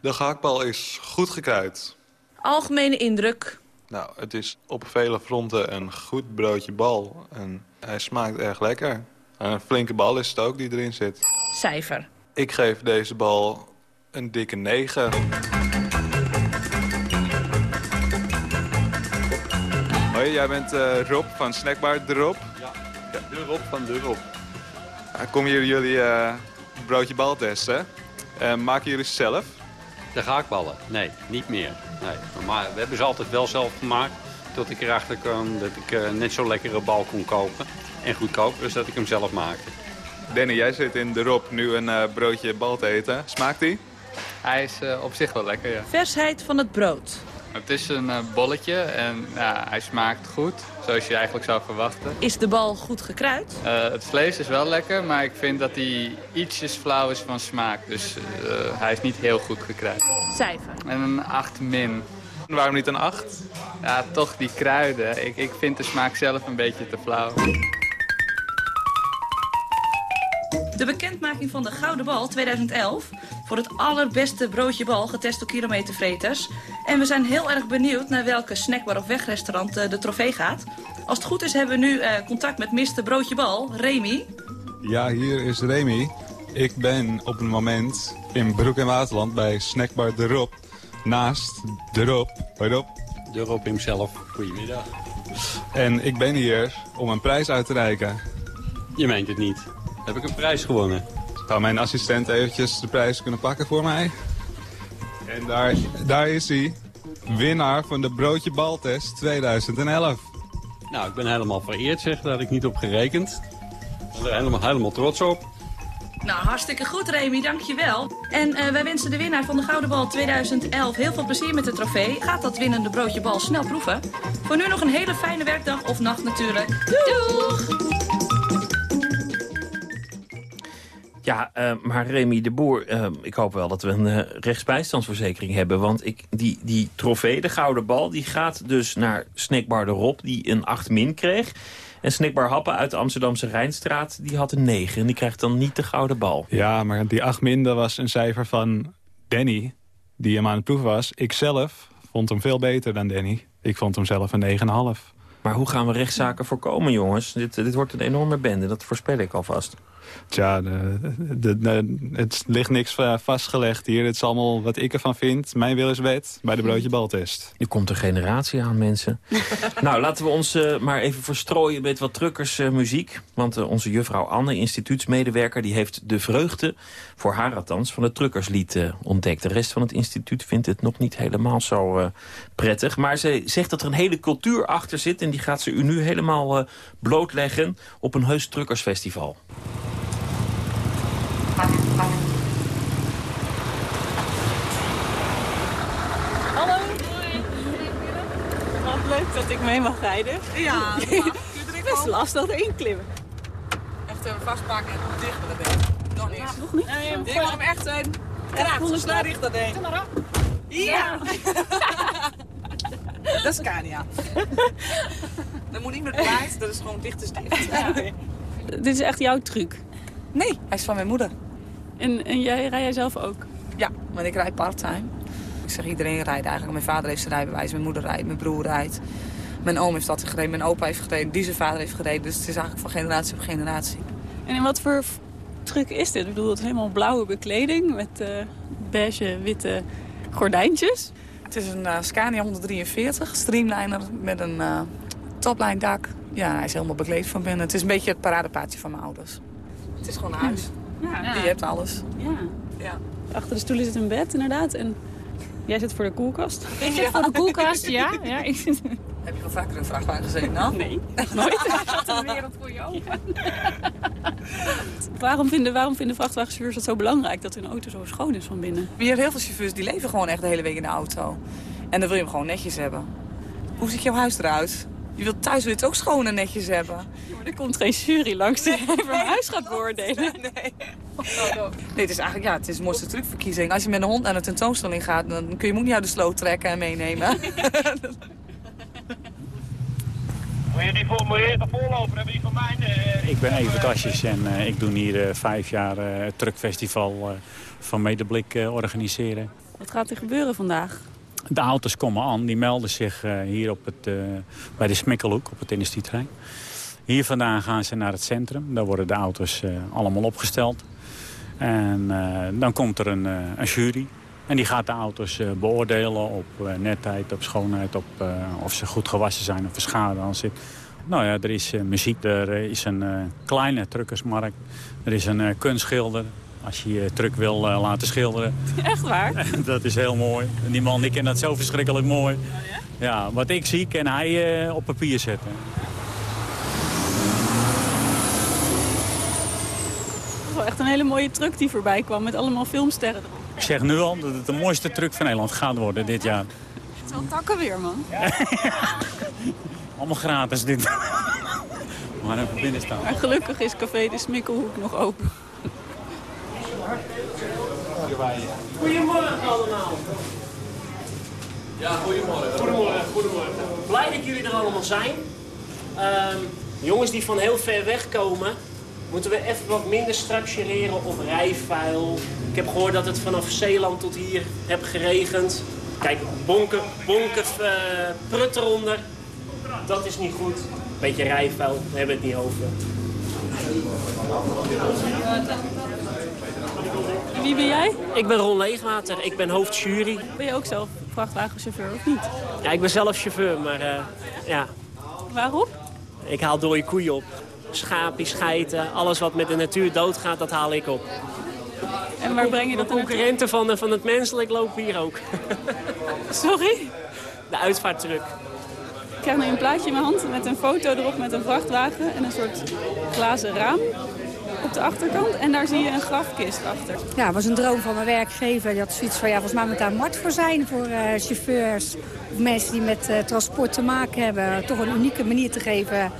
De gehaktbal is goed gekruid. Algemene indruk? Nou, het is op vele fronten een goed broodje bal. En hij smaakt erg lekker. En een flinke bal is het ook die erin zit. Cijfer? Ik geef deze bal een dikke 9. Hoi, jij bent uh, Rob van Snackbar De Rob. Ja, de Rob van De Rob. Uh, kom hier jullie uh, broodje bal testen. maken jullie ze zelf? De gaakballen? Nee, niet meer. Nee. Maar we hebben ze altijd wel zelf gemaakt. Tot ik erachter kwam dat ik uh, net zo lekkere bal kon kopen. En goedkoop, dus dat ik hem zelf maakte. Danny, jij zit in de Rob nu een uh, broodje bal te eten. Smaakt die? Hij is uh, op zich wel lekker, ja. Versheid van het brood. Het is een bolletje en ja, hij smaakt goed, zoals je eigenlijk zou verwachten. Is de bal goed gekruid? het vlees is wel lekker, maar ik vind dat hij ietsjes flauw is van smaak. Dus hij is niet heel goed gekruid. Cijfer? En een 8 min. Waarom niet een 8? Ja, toch die kruiden. Ik, ik vind de smaak zelf een beetje te flauw. De bekendmaking van de Gouden Bal 2011 voor het allerbeste broodje bal getest door kilometervreters. En we zijn heel erg benieuwd naar welke snackbar of wegrestaurant de trofee gaat. Als het goed is hebben we nu uh, contact met Mr. Broodje Bal, Remy. Ja, hier is Remy. Ik ben op het moment in Broek en Waterland bij Snackbar De Rob. Naast De Rob. Hoi Rob. De Rob hemzelf. Goedemiddag. En ik ben hier om een prijs uit te reiken. Je meent het niet. Heb ik een prijs gewonnen? Zou mijn assistent eventjes de prijs kunnen pakken voor mij? En daar, daar is hij. Winnaar van de Broodje Baltest 2011. Nou, ik ben helemaal vereerd, zeg. Daar had ik niet op gerekend. Ik ben er helemaal, helemaal trots op. Nou, hartstikke goed Remy, dankjewel. En uh, wij wensen de winnaar van de Gouden Bal 2011 heel veel plezier met de trofee. Gaat dat winnende broodje bal snel proeven. Voor nu nog een hele fijne werkdag of nacht natuurlijk. Doeg! Ja, uh, maar Remy de Boer, uh, ik hoop wel dat we een uh, rechtsbijstandsverzekering hebben. Want ik, die, die trofee, de Gouden Bal, die gaat dus naar Snackbar de Rob, die een 8 min kreeg. En Snackbar Happen uit de Amsterdamse Rijnstraat, die had een 9. En die krijgt dan niet de gouden bal. Ja, maar die 8 min, dat was een cijfer van Danny, die hem aan het proeven was. Ik zelf vond hem veel beter dan Danny. Ik vond hem zelf een 9,5. Maar hoe gaan we rechtszaken voorkomen, jongens? Dit, dit wordt een enorme bende, dat voorspel ik alvast. Tja, de, de, de- het ligt niks vastgelegd hier. Het is allemaal wat ik ervan vind. Mijn wil is wet bij de broodje baltest. Nu <laughs> komt een generatie aan, mensen. <laughs> nou, laten we ons eh, maar even verstrooien met wat truckersmuziek. Want eh, onze juffrouw Anne, instituutsmedewerker... die heeft de vreugde, voor haar althans, van het truckerslied eh, ontdekt. De rest van het instituut vindt het nog niet helemaal zo eh, prettig. Maar ze zegt dat er een hele cultuur achter zit... en die gaat ze u nu helemaal eh, blootleggen op een heus truckersfestival. Hallo. Wat leuk dat ik mee mag rijden. Ja. <laughs> Het is best lastig erin klimmen. Echt even vastpakken en dicht dat ding. Nog niet. Nog niet? Nee, ik wil hem echt een kraak zo snel dicht dat ding. Ja! <laughs> dat is Scania. <laughs> dat moet niet met plaat, dat is gewoon dicht is dicht. Dit is echt jouw truc? Nee, hij is van mijn moeder. En, en jij, rij jij zelf ook? Ja, maar ik rijd part-time. Ik zeg iedereen rijdt eigenlijk. Mijn vader heeft zijn rijbewijs, mijn moeder rijdt, mijn broer rijdt. Mijn oom heeft dat gereden, mijn opa heeft gereden, die zijn vader heeft gereden. Dus het is eigenlijk van generatie op generatie. En in wat voor truc is dit? Ik bedoel, het is helemaal blauwe bekleding met eh, beige, witte gordijntjes. Het is een eh, Scania 143, streamliner met een eh topline dak. Ja, hij is helemaal bekleed van binnen. Het is een beetje het paradepaardje van mijn ouders. Het is gewoon een huis. Ja. Je hebt alles. Ja. Ja. Achter de stoelen zit een bed, inderdaad. En jij zit voor de koelkast. Ik zit voor de koelkast, ja. ja <laughs> ik zit... Heb je wel vaker een vrachtwagen gezeten dan? Nee, nooit. <laughs> Wat een wereld voor jou. <laughs> Waarom vinden, waarom vinden vrachtwagenchauffeurs het zo belangrijk dat hun auto zo schoon is van binnen? Je hebt heel veel chauffeurs die leven gewoon echt de hele week in de auto. En dan wil je hem gewoon netjes hebben. Hoe ziet jouw huis eruit? Je wilt thuis wil je het ook schoon en netjes hebben. Maar er komt geen jury langs die even mijn huis gaat beoordelen. <laughs> Nee. Nee, het is eigenlijk ja, het is de mooiste trucverkiezing. Als je met een hond naar een tentoonstelling gaat, dan kun je hem ook niet uit de sloot trekken en meenemen. <laughs> Moet je die voor, de voorloper hebben, die van mij? eh, Ik ben Evert Asjes en eh, ik doe hier eh, vijf jaar eh, het truckfestival eh, van Medeblik eh, organiseren. Wat gaat er gebeuren vandaag? De auto's komen aan, die melden zich eh, hier op het, eh, bij de Smikkelhoek op het industrieterrein. Hier vandaan gaan ze naar het centrum. Daar worden de auto's eh, allemaal opgesteld. En dan komt er een, een jury. En die gaat de auto's beoordelen op netheid, op schoonheid, op of ze goed gewassen zijn of er schade zit. Nou ja, er is muziek, er is een kleine truckersmarkt, er is een kunstschilder. Als je je truck wil eh, laten schilderen, Echt waar? <laughs> dat is heel mooi. En die man die kent dat zo verschrikkelijk mooi. Ja, wat ik zie, kan hij eh, op papier zetten. Het is wel echt een hele mooie truck die voorbij kwam met allemaal filmsterren erop. Ik zeg nu al dat het de mooiste truck van Nederland gaat worden dit jaar. Zo'n takken weer, man. <laughs> Allemaal gratis dit. <laughs> maar even binnen staan. Maar gelukkig is Café de Smikkelhoek nog open. Goedemorgen allemaal. Ja, goedemorgen. Goedemorgen, goedemorgen. Blij dat jullie er allemaal zijn. Ehm, jongens die van heel ver weg komen, moeten we even wat minder structureren op rijvuil. Ik heb gehoord dat het vanaf Zeeland tot hier heb geregend. Kijk, bonken, bonken eh, prut eronder. Dat is niet goed. Beetje rijvuil, we hebben het niet over. Wie ben jij? Ik ben Ron Leegwater, ik ben hoofdjury. Ben je ook zelf vrachtwagenchauffeur of niet? Ja, ik ben zelf chauffeur, maar eh, ja, Waarom? ik haal dode koeien op. Schaapjes, geiten, alles wat met de natuur doodgaat, dat haal ik op. En waar breng je dat De concurrenten van, van het menselijk lopen hier ook. <laughs> Sorry? De uitvaarttruck. Ik krijg nu een plaatje in mijn hand met een foto erop met een vrachtwagen en een soort glazen raam op de achterkant. En daar zie je een grafkist achter. Ja, het was een droom van mijn werkgever. Die had zoiets van, ja, volgens mij moet daar een markt voor zijn voor eh, chauffeurs. Of mensen die met eh, transport te maken hebben. Toch een unieke manier te geven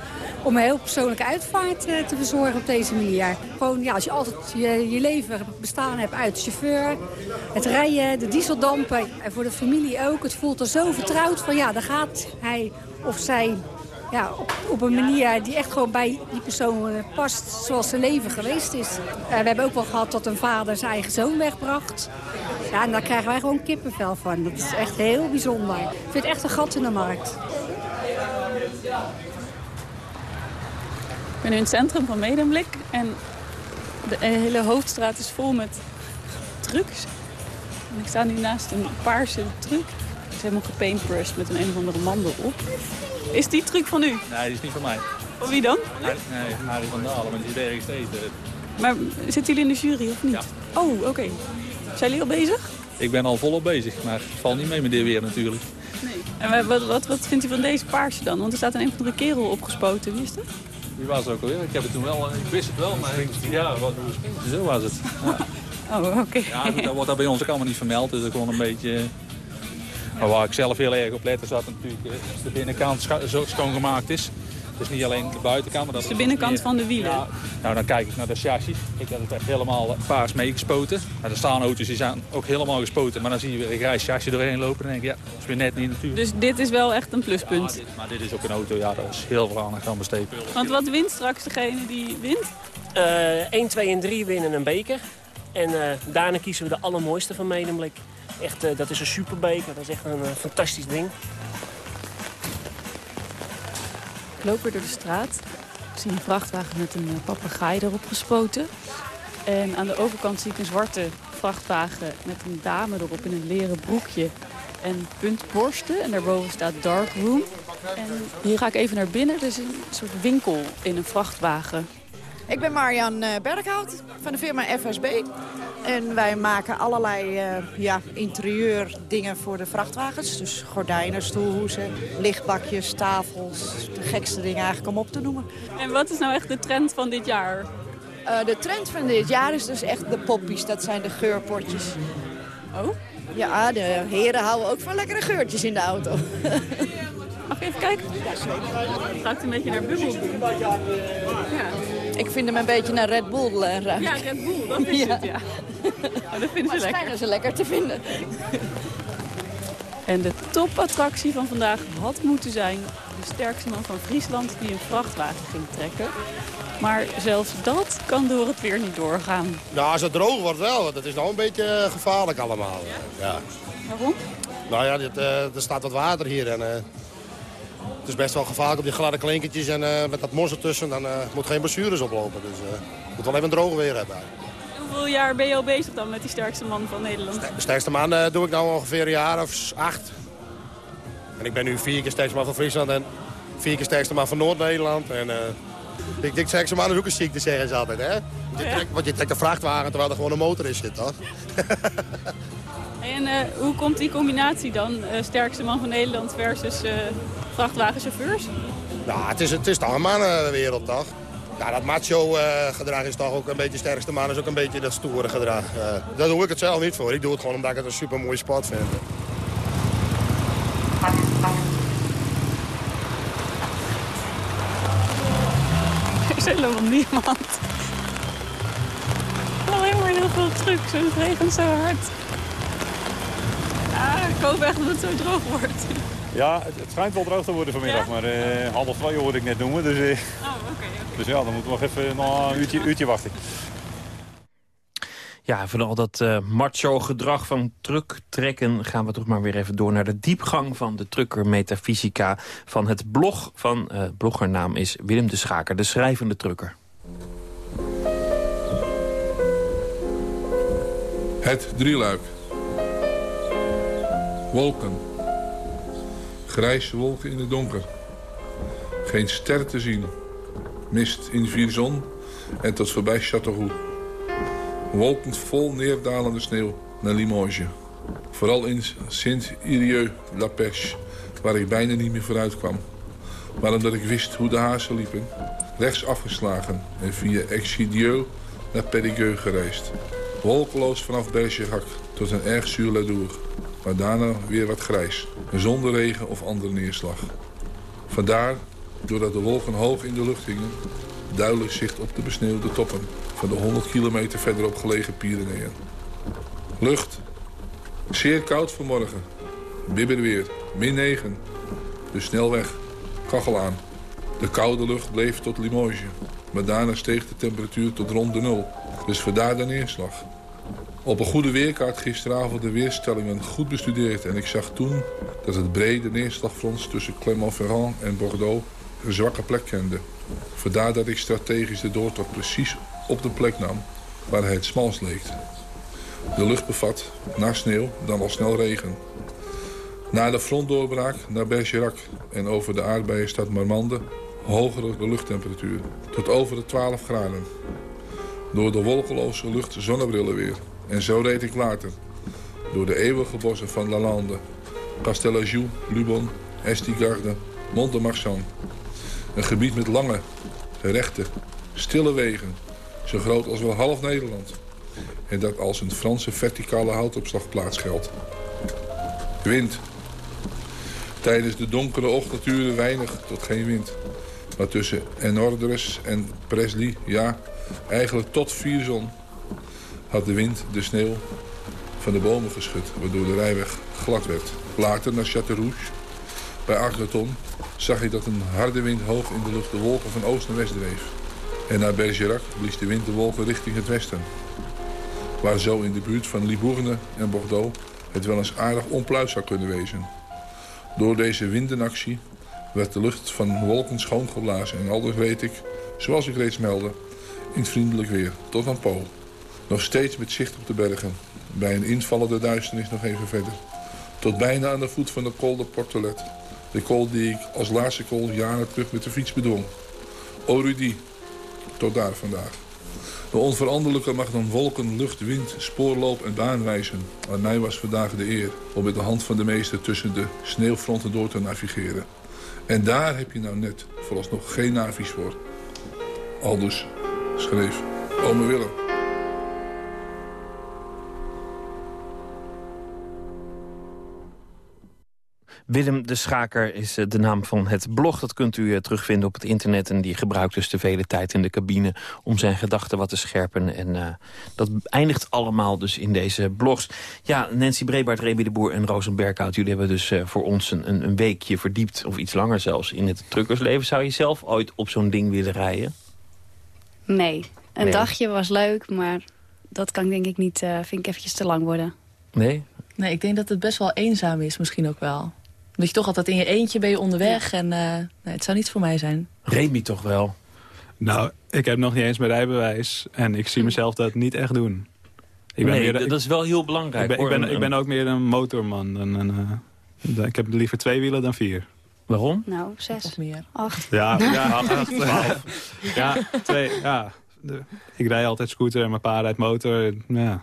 om een heel persoonlijke uitvaart eh, te verzorgen op deze manier. Gewoon, ja, als je altijd je, je leven bestaan hebt uit chauffeur, het rijden, de dieseldampen. En voor de familie ook. Het voelt er zo vertrouwd van, ja, daar gaat hij of zij ja, op, een manier die echt gewoon bij die persoon eh, past zoals zijn leven geweest is. Eh, we hebben ook wel gehad dat een vader zijn eigen zoon wegbracht. Ja, en daar krijgen wij gewoon kippenvel van. Dat is echt heel bijzonder. Ik vind het echt een gat in de markt. Ik ben nu in het centrum van Medemblik en de hele hoofdstraat is vol met trucks. Ik sta nu naast een paarse truck. Is helemaal gepaintbrushed met een een of andere mandel op. Is die truc van u? Nee, die is niet van mij. Van wie dan? Nee, Harry van Dalen, maar die is eten. Maar zitten jullie in de jury of niet? Ja. Oh, oké. Zijn jullie al bezig? Ik ben al volop bezig, maar het valt niet mee met dit weer natuurlijk. Nee. En wa- wat, wat, wat vindt u van deze paarse dan? Want er staat een een of andere kerel opgespoten. Wie is dat? Wie was het ook alweer? Ik heb het toen wel, ik wist het wel, maar ja, wat, zo was het. Ja. <laughs> Oh, oké. Ja, dat wordt dat bij ons ook allemaal niet vermeld, dus dat gewoon een beetje... Maar waar ik zelf heel erg op let, is dat natuurlijk eh, de binnenkant zo schoongemaakt is. Dus niet alleen de buitenkant, maar dat Dus de binnenkant van de wielen? Ja, nou, dan kijk ik naar de chassis. Ik heb het echt helemaal eh, paars meegespoten. Maar er staan auto's die zijn ook helemaal gespoten. Maar dan zie je weer een grijs chassis doorheen lopen. En denk ik, ja, dat is weer net niet natuurlijk. Dus dit is wel echt een pluspunt. Maar dit is ook een auto, ja, daar is heel veel aandacht aan besteed. Want wat wint straks degene die wint? Eh 1, 2 en 3 winnen een beker. En eh, daarna kiezen we de allermooiste van Medemblik. Echt, eh, dat is een superbeker. Dat is echt een eh, fantastisch ding. Ik loop weer door de straat. Ik zie een vrachtwagen met een eh, papegaai erop gespoten. En aan de overkant zie ik een zwarte vrachtwagen met een dame erop in een leren broekje en puntborsten. En daarboven staat Dark Room. En hier ga ik even naar binnen. Er is een soort winkel in een vrachtwagen. Ik ben Marjan eh, Berghout van de firma FSB. En wij maken allerlei eh, ja, interieurdingen voor de vrachtwagens. Dus gordijnen, stoelhoezen, lichtbakjes, tafels. De gekste dingen eigenlijk om op te noemen. En wat is nou echt de trend van dit jaar? Eh, de trend van dit jaar is dus echt de poppies. Dat zijn de geurpotjes. Oh? Ja, de heren houden ook van lekkere geurtjes in de auto. Mag ik even kijken? Het ruikt een beetje naar bubbel. Ja. Ik vind hem een beetje naar Red Bull eh, ruiken. Ja, Red Bull, dat is het, ja. Oh, dat vinden Maar ze lekker. schijnen ze lekker te vinden. En de topattractie van vandaag had moeten zijn de sterkste man van Friesland die een vrachtwagen ging trekken. Maar zelfs dat kan door het weer niet doorgaan. Nou, als het droog wordt wel, want het is nou een beetje eh, gevaarlijk allemaal. Ja. Waarom? Nou ja, dit, eh, er staat wat water hier en eh, het is best wel gevaarlijk op die gladde klinkertjes en eh, met dat mos ertussen. Dan eh, moet geen blessures oplopen, dus eh moet wel even droog weer hebben. Hoeveel jaar ben je al bezig dan met die sterkste man van Nederland? De sterkste man doe ik nou ongeveer een jaar of acht. En ik ben nu vier keer sterkste man van Friesland en vier keer sterkste man van Noord-Nederland. En ik denk sterkste man is ook een ziekte, zeggen ze altijd, hè? Want je, Oh ja. want je trekt een vrachtwagen terwijl er gewoon een motor in zit, toch? <laughs> En hoe komt die combinatie dan? sterkste man van Nederland versus vrachtwagenchauffeurs? Nou, het is, het is toch een mannenwereld, toch? Ja, dat macho-gedrag is toch ook een beetje sterkste man, is ook een beetje dat stoere gedrag. Eh, daar doe ik het zelf niet voor. Ik doe het gewoon omdat ik het een super mooie sport vind. Er is helemaal niemand. Alleen maar heel veel trucks en het regent zo hard. Ah, ik hoop echt dat het zo droog wordt. Ja, het, het schijnt wel droog te worden vanmiddag, maar eh, half twee hoorde ik net noemen. Dus, eh, Oh, oké. <laughs> dus ja, dan moeten we nog even nog een uurtje, uurtje wachten. Ja, van al dat eh, macho gedrag van trucktrekken... gaan we toch maar weer even door naar de diepgang van de trucker metafysica... van het blog van, eh bloggernaam is Willem de Schaker, de schrijvende trucker. Het drieluik. Wolken. Grijze wolken in het donker. Geen ster te zien. Mist in vier zon en tot voorbij Châteauroux. Wolken vol neerdalende sneeuw naar Limoges. Vooral in Sint-Irieu-la-Perche, waar ik bijna niet meer vooruit kwam. Maar omdat ik wist hoe de hazen liepen, rechts afgeslagen en via Exidieu naar Périgueux gereisd. Wolkeloos vanaf Bergerac tot een erg Ladour. Maar daarna weer wat grijs, zonder regen of andere neerslag. Vandaar, doordat de wolken hoog in de lucht hingen, duidelijk zicht op de besneeuwde toppen van de 100 kilometer verderop gelegen Pyreneeën. Lucht, zeer koud vanmorgen. Bibberweer, min 9. Dus snel weg, kachel aan. De koude lucht bleef tot Limoges. Maar daarna steeg de temperatuur tot rond de nul. Dus vandaar de neerslag. Op een goede weerkaart gisteravond de weerstellingen goed bestudeerd... en ik zag toen dat het brede neerslagfront tussen Clermont-Ferrand en Bordeaux een zwakke plek kende. Vandaar dat ik strategisch de doortocht precies op de plek nam waar hij het smalst leek. De lucht bevat, na sneeuw, dan al snel regen. Na de frontdoorbraak naar Bergerac en over de aardbeienstad Marmande... hogere de luchttemperatuur, tot over de 12 graden. Door de wolkeloze lucht zonnebrillen weer. En zo reed ik later. Door de eeuwige bossen van Lalande, Castellajou, Lubon, Estigarde, Mont-de-Marsan. Een gebied met lange, rechte, stille wegen. Zo groot als wel half Nederland. En dat als een Franse verticale houtopslagplaats geldt. Wind. Tijdens de donkere ochtenduren weinig tot geen wind. Maar tussen Enordres en Presley, ja, eigenlijk tot Vierzon... had de wind de sneeuw van de bomen geschud... waardoor de rijweg glad werd. Later naar Châteaurouge, bij Argeton... zag ik dat een harde wind hoog in de lucht de wolken van oost naar west dreef. En naar Bergerac blies de wind de wolken richting het westen. Waar zo in de buurt van Libourne en Bordeaux het wel eens aardig onpluis zou kunnen wezen. Door deze windenactie werd de lucht van wolken schoongeblazen en aldus weet ik, zoals ik reeds meldde, in vriendelijk weer, tot aan Po. Nog steeds met zicht op de bergen, bij een invallende duisternis nog even verder. Tot bijna aan de voet van de Col de Portelet. De col die ik als laatste col jaren terug met de fiets bedwong. O Rudy, tot daar vandaag. De onveranderlijke mag dan wolken, lucht, wind, spoorloop en baan wijzen. Aan mij was vandaag de eer om met de hand van de meester tussen de sneeuwfronten door te navigeren. En daar heb je nou net vooralsnog geen navies voor. Aldus schreef ome Willem. Willem de Schaker is eh, de naam van het blog. Dat kunt u eh, terugvinden op het internet. En die gebruikt dus de vele tijd in de cabine om zijn gedachten wat te scherpen. En uh, dat eindigt allemaal dus in deze blogs. Ja, Nancy Brebaert, Remy de Boer en Roos jullie hebben dus uh, voor ons een, een weekje verdiept, of iets langer zelfs... in het truckersleven. Zou je zelf ooit op zo'n ding willen rijden? Nee, een Nee. dagje was leuk, maar dat kan denk ik niet, eh, vind ik eventjes te lang worden. Nee? Nee, ik denk dat het best wel eenzaam is misschien ook wel. Dat je toch altijd in je eentje ben je onderweg. En eh, nee, het zou niet voor mij zijn. Remy toch wel? Nou, ik heb nog niet eens mijn rijbewijs. En ik zie mezelf dat niet echt doen. Ik Nee, meer d- dat is wel heel belangrijk, Ik ben, ik hoor. ben, Een- ik ben ook meer een motorman. Dan een, eh, ik heb liever twee wielen dan vier. Waarom? Nou, zes. Of meer. Acht. Ja, <laughs> ja, Acht, acht, twaalf. ja, twee, ja. Ik rij altijd scooter en mijn pa rijdt motor. Ja,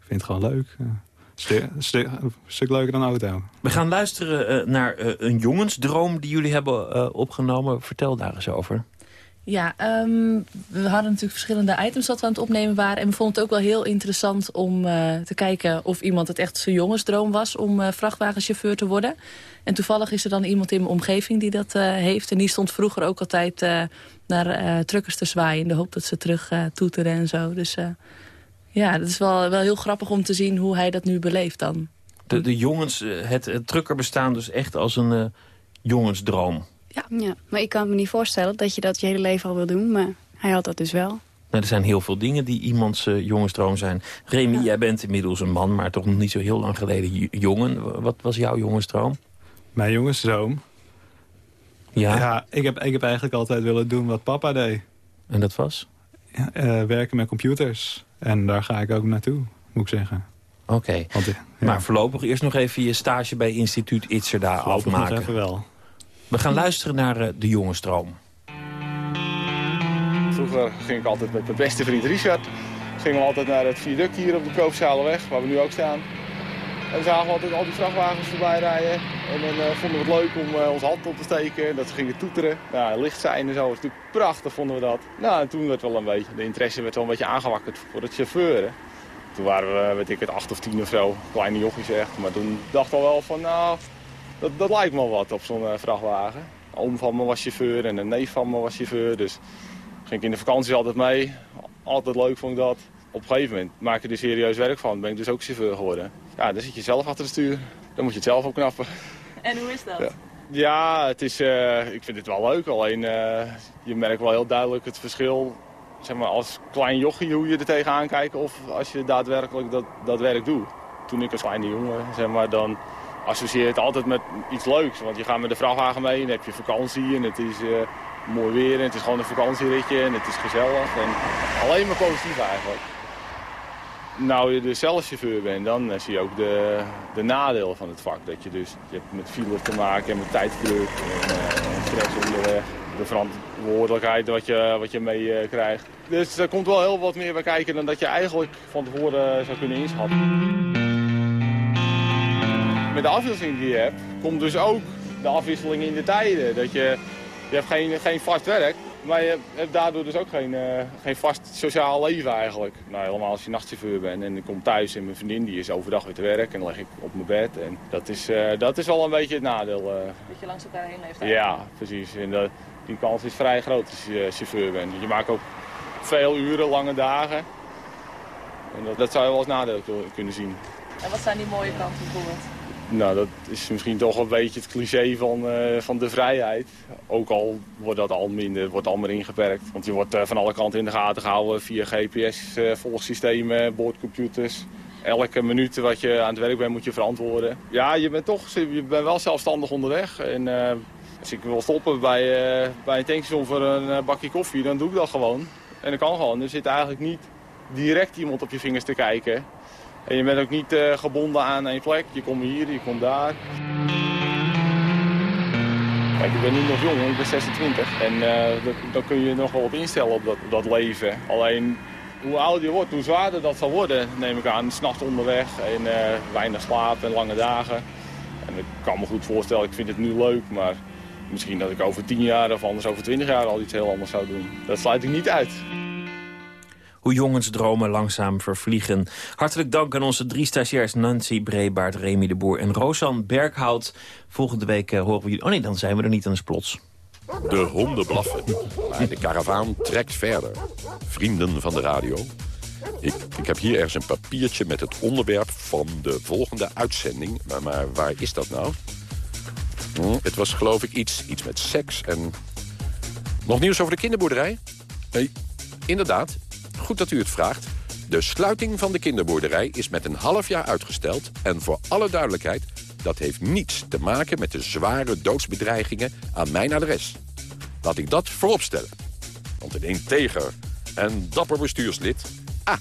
ik vind het gewoon leuk. Ja. Stuk, stuk, een stuk leuker dan auto. We gaan luisteren eh, naar eh, een jongensdroom die jullie hebben eh, opgenomen. Vertel daar eens over. Ja, ehm, we hadden natuurlijk verschillende items dat we aan het opnemen waren. En we vonden het ook wel heel interessant om eh, te kijken of iemand het echt zijn jongensdroom was om eh, vrachtwagenchauffeur te worden. En toevallig is er dan iemand in mijn omgeving die dat eh, heeft. En die stond vroeger ook altijd eh, naar eh, truckers te zwaaien in de hoop dat ze terug eh, toeteren en zo. Dus eh, ja, dat is wel, wel heel grappig om te zien hoe hij dat nu beleeft dan. De, de jongens, eh, het, het trucker bestaan dus echt als een eh, jongensdroom. Ja. ja, maar ik kan me niet voorstellen dat je dat je hele leven al wil doen. Maar hij had dat dus wel. Nou, er zijn heel veel dingen die iemands eh, jongensdroom zijn. Remy, jij bent inmiddels een man, maar toch nog niet zo heel lang geleden jongen. Wat was jouw jongensdroom? Mijn jongensdroom? Ja. ik, heb, ik heb eigenlijk altijd willen doen wat papa deed. En dat was? Eh, werken met computers. En daar ga ik ook naartoe, moet ik zeggen. Oké. Eh, ja. Maar voorlopig eerst nog even je stage bij instituut Itzerda Voorlopig nog afmaken. even wel. We gaan luisteren naar eh, de jongensdroom. Vroeger ging ik altijd met mijn beste vriend Richard. Gingen we altijd naar het viaduct hier op de Proofzalenweg, waar we nu ook staan. En dan zagen we altijd al die vrachtwagens voorbij rijden. En dan eh, vonden we het leuk om eh, onze hand op te steken. En dat ze gingen toeteren. Licht zijn en zo was natuurlijk prachtig, vonden we dat. Nou, en toen werd wel een beetje, de interesse werd wel een beetje aangewakkerd voor het chauffeuren. Toen waren we, weet ik het, acht of tien of zo. Kleine jochies echt. Maar toen dacht al wel van, nou, dat, dat lijkt me wat op zo'n eh, vrachtwagen. Een oom van me was chauffeur en een neef van me was chauffeur. Dus ging ik in de vakantie altijd mee. Altijd leuk vond ik dat. Op een gegeven moment maak je er serieus werk van. Ben ik dus ook chauffeur geworden. Ja, dan zit je zelf achter het stuur. Dan moet je het zelf opknappen. En hoe is dat? Ja. Ja, het is, eh, ik vind het wel leuk. Alleen eh, je merkt wel heel duidelijk het verschil zeg maar, als klein jochie hoe je er tegenaan kijkt of als je daadwerkelijk dat, dat werk doet. Toen ik als kleine jongen, zeg maar, dan associeer het altijd met iets leuks. Want je gaat met de vrachtwagen mee en heb je vakantie en het is mooi weer en het is gewoon een vakantieritje en het is gezellig. En alleen maar positief eigenlijk. Nou je dus zelf chauffeur bent, dan zie je ook de, de nadelen van het vak. Dat je dus je hebt met file te maken en met tijdsdruk en, en stress onderweg. De verantwoordelijkheid wat je, wat je mee krijgt. Dus er komt wel heel wat meer bij kijken dan dat je eigenlijk van tevoren zou kunnen inschatten. Met de afwisseling die je hebt, komt dus ook de afwisseling in de tijden. Dat je, je hebt geen, geen vast werk, maar je hebt daardoor dus ook geen, uh, geen vast sociaal leven eigenlijk. Nou, helemaal als je nachtchauffeur bent en ik kom thuis en mijn vriendin die is overdag weer te werk en dan lig ik op mijn bed. En dat is, uh, dat is wel een beetje het nadeel. Uh. Dat je langs elkaar heen leeft Ja, precies. En dat, die kans is vrij groot als je chauffeur bent. Je maakt ook veel uren, lange dagen. En dat, dat zou je wel als nadeel kunnen zien. En wat zijn die mooie kanten bijvoorbeeld? Nou, dat is misschien toch een beetje het cliché van, uh, van de vrijheid. Ook al wordt dat al minder, wordt al meer ingeperkt. Want je wordt uh, van alle kanten in de gaten gehouden via GPS-volgsystemen, uh, boordcomputers. Elke minuut wat je aan het werk bent moet je verantwoorden. Ja, je bent toch je bent wel zelfstandig onderweg. En als ik wil stoppen bij, bij een tankstation voor een bakje koffie, dan doe ik dat gewoon. En dat kan gewoon. Er zit eigenlijk niet direct iemand op je vingers te kijken. En je bent ook niet uh, gebonden aan één plek. Je komt hier, je komt daar. Kijk, ik ben nu nog jong, ik ben 26. En dat, dan kun je nog wel op instellen op dat, leven. Alleen, hoe ouder je wordt, hoe zwaarder dat zal worden, neem ik aan. S'nachts onderweg en uh, weinig slaap en lange dagen. En ik kan me goed voorstellen, ik vind het nu leuk, maar misschien dat ik over 10 jaar of anders over 20 jaar al iets heel anders zou doen. Dat sluit ik niet uit hoe jongensdromen langzaam vervliegen. Hartelijk dank aan onze drie stagiairs Nancy Brebaert, Remy de Boer en Rosan Berghout. Volgende week uh, horen we jullie... Oh nee, dan zijn we er niet, dan is plots. De honden blaffen, maar de karavaan trekt verder. Vrienden van de radio. Ik, ik heb hier ergens een papiertje met het onderwerp van de volgende uitzending. Maar, maar waar is dat nou? Hm, het was geloof ik iets, iets met seks en... Nog nieuws over de kinderboerderij? Nee, inderdaad. Goed dat u het vraagt. De sluiting van de kinderboerderij is met een half jaar uitgesteld. En voor alle duidelijkheid, dat heeft niets te maken met de zware doodsbedreigingen aan mijn adres. Laat ik dat vooropstellen. Want een integer en dapper bestuurslid... Ah,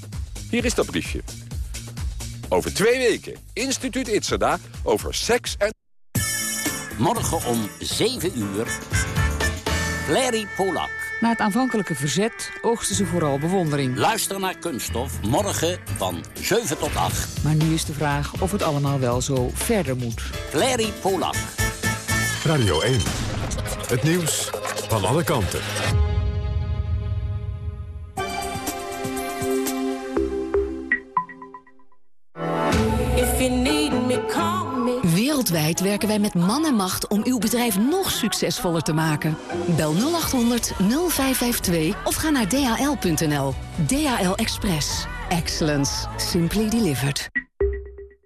hier is dat briefje. Over twee weken, instituut Itzerda, over seks en... Morgen om 7 uur, Larry Polak. Na het aanvankelijke verzet oogsten ze vooral bewondering. Luister naar Kunststof, morgen van 7 tot 8. Maar nu is de vraag of het allemaal wel zo verder moet. Larry Polak. Radio 1. Het nieuws van alle kanten. Wereldwijd werken wij met man en macht om uw bedrijf nog succesvoller te maken. Bel 0800 0552 of ga naar dhl.nl. DHL Express. Excellence. Simply delivered.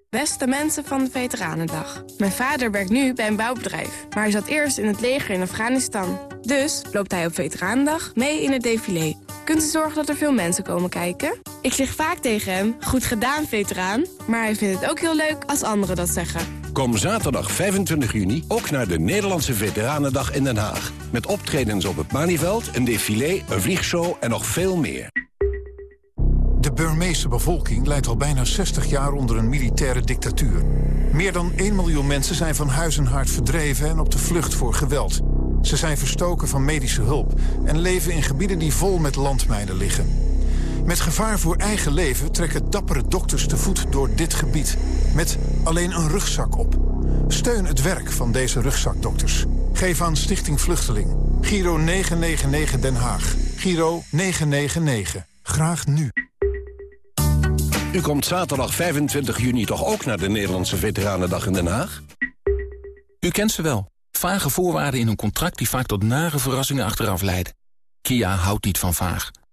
Beste mensen van de Veteranendag. Mijn vader werkt nu bij een bouwbedrijf, maar hij zat eerst in het leger in Afghanistan. Dus loopt hij op Veteranendag mee in het défilé. Kunt u zorgen dat er veel mensen komen kijken? Ik zeg vaak tegen hem, goed gedaan veteraan, maar hij vindt het ook heel leuk als anderen dat zeggen. Kom zaterdag 25 juni ook naar de Nederlandse Veteranendag in Den Haag. Met optredens op het Maniveld, een défilé, een vliegshow en nog veel meer. De Burmeese bevolking leidt al bijna 60 jaar onder een militaire dictatuur. Meer dan 1 miljoen mensen zijn van huis en verdreven en op de vlucht voor geweld. Ze zijn verstoken van medische hulp en leven in gebieden die vol met landmijnen liggen. Met gevaar voor eigen leven trekken dappere dokters te voet door dit gebied. Met alleen een rugzak op. Steun het werk van deze rugzakdokters. Geef aan Stichting Vluchteling. Giro 999 Den Haag. Giro 999. Graag nu. U komt zaterdag 25 juni toch ook naar de Nederlandse Veteranendag in Den Haag? U kent ze wel. Vage voorwaarden in een contract die vaak tot nare verrassingen achteraf leiden. Kia houdt niet van vaag.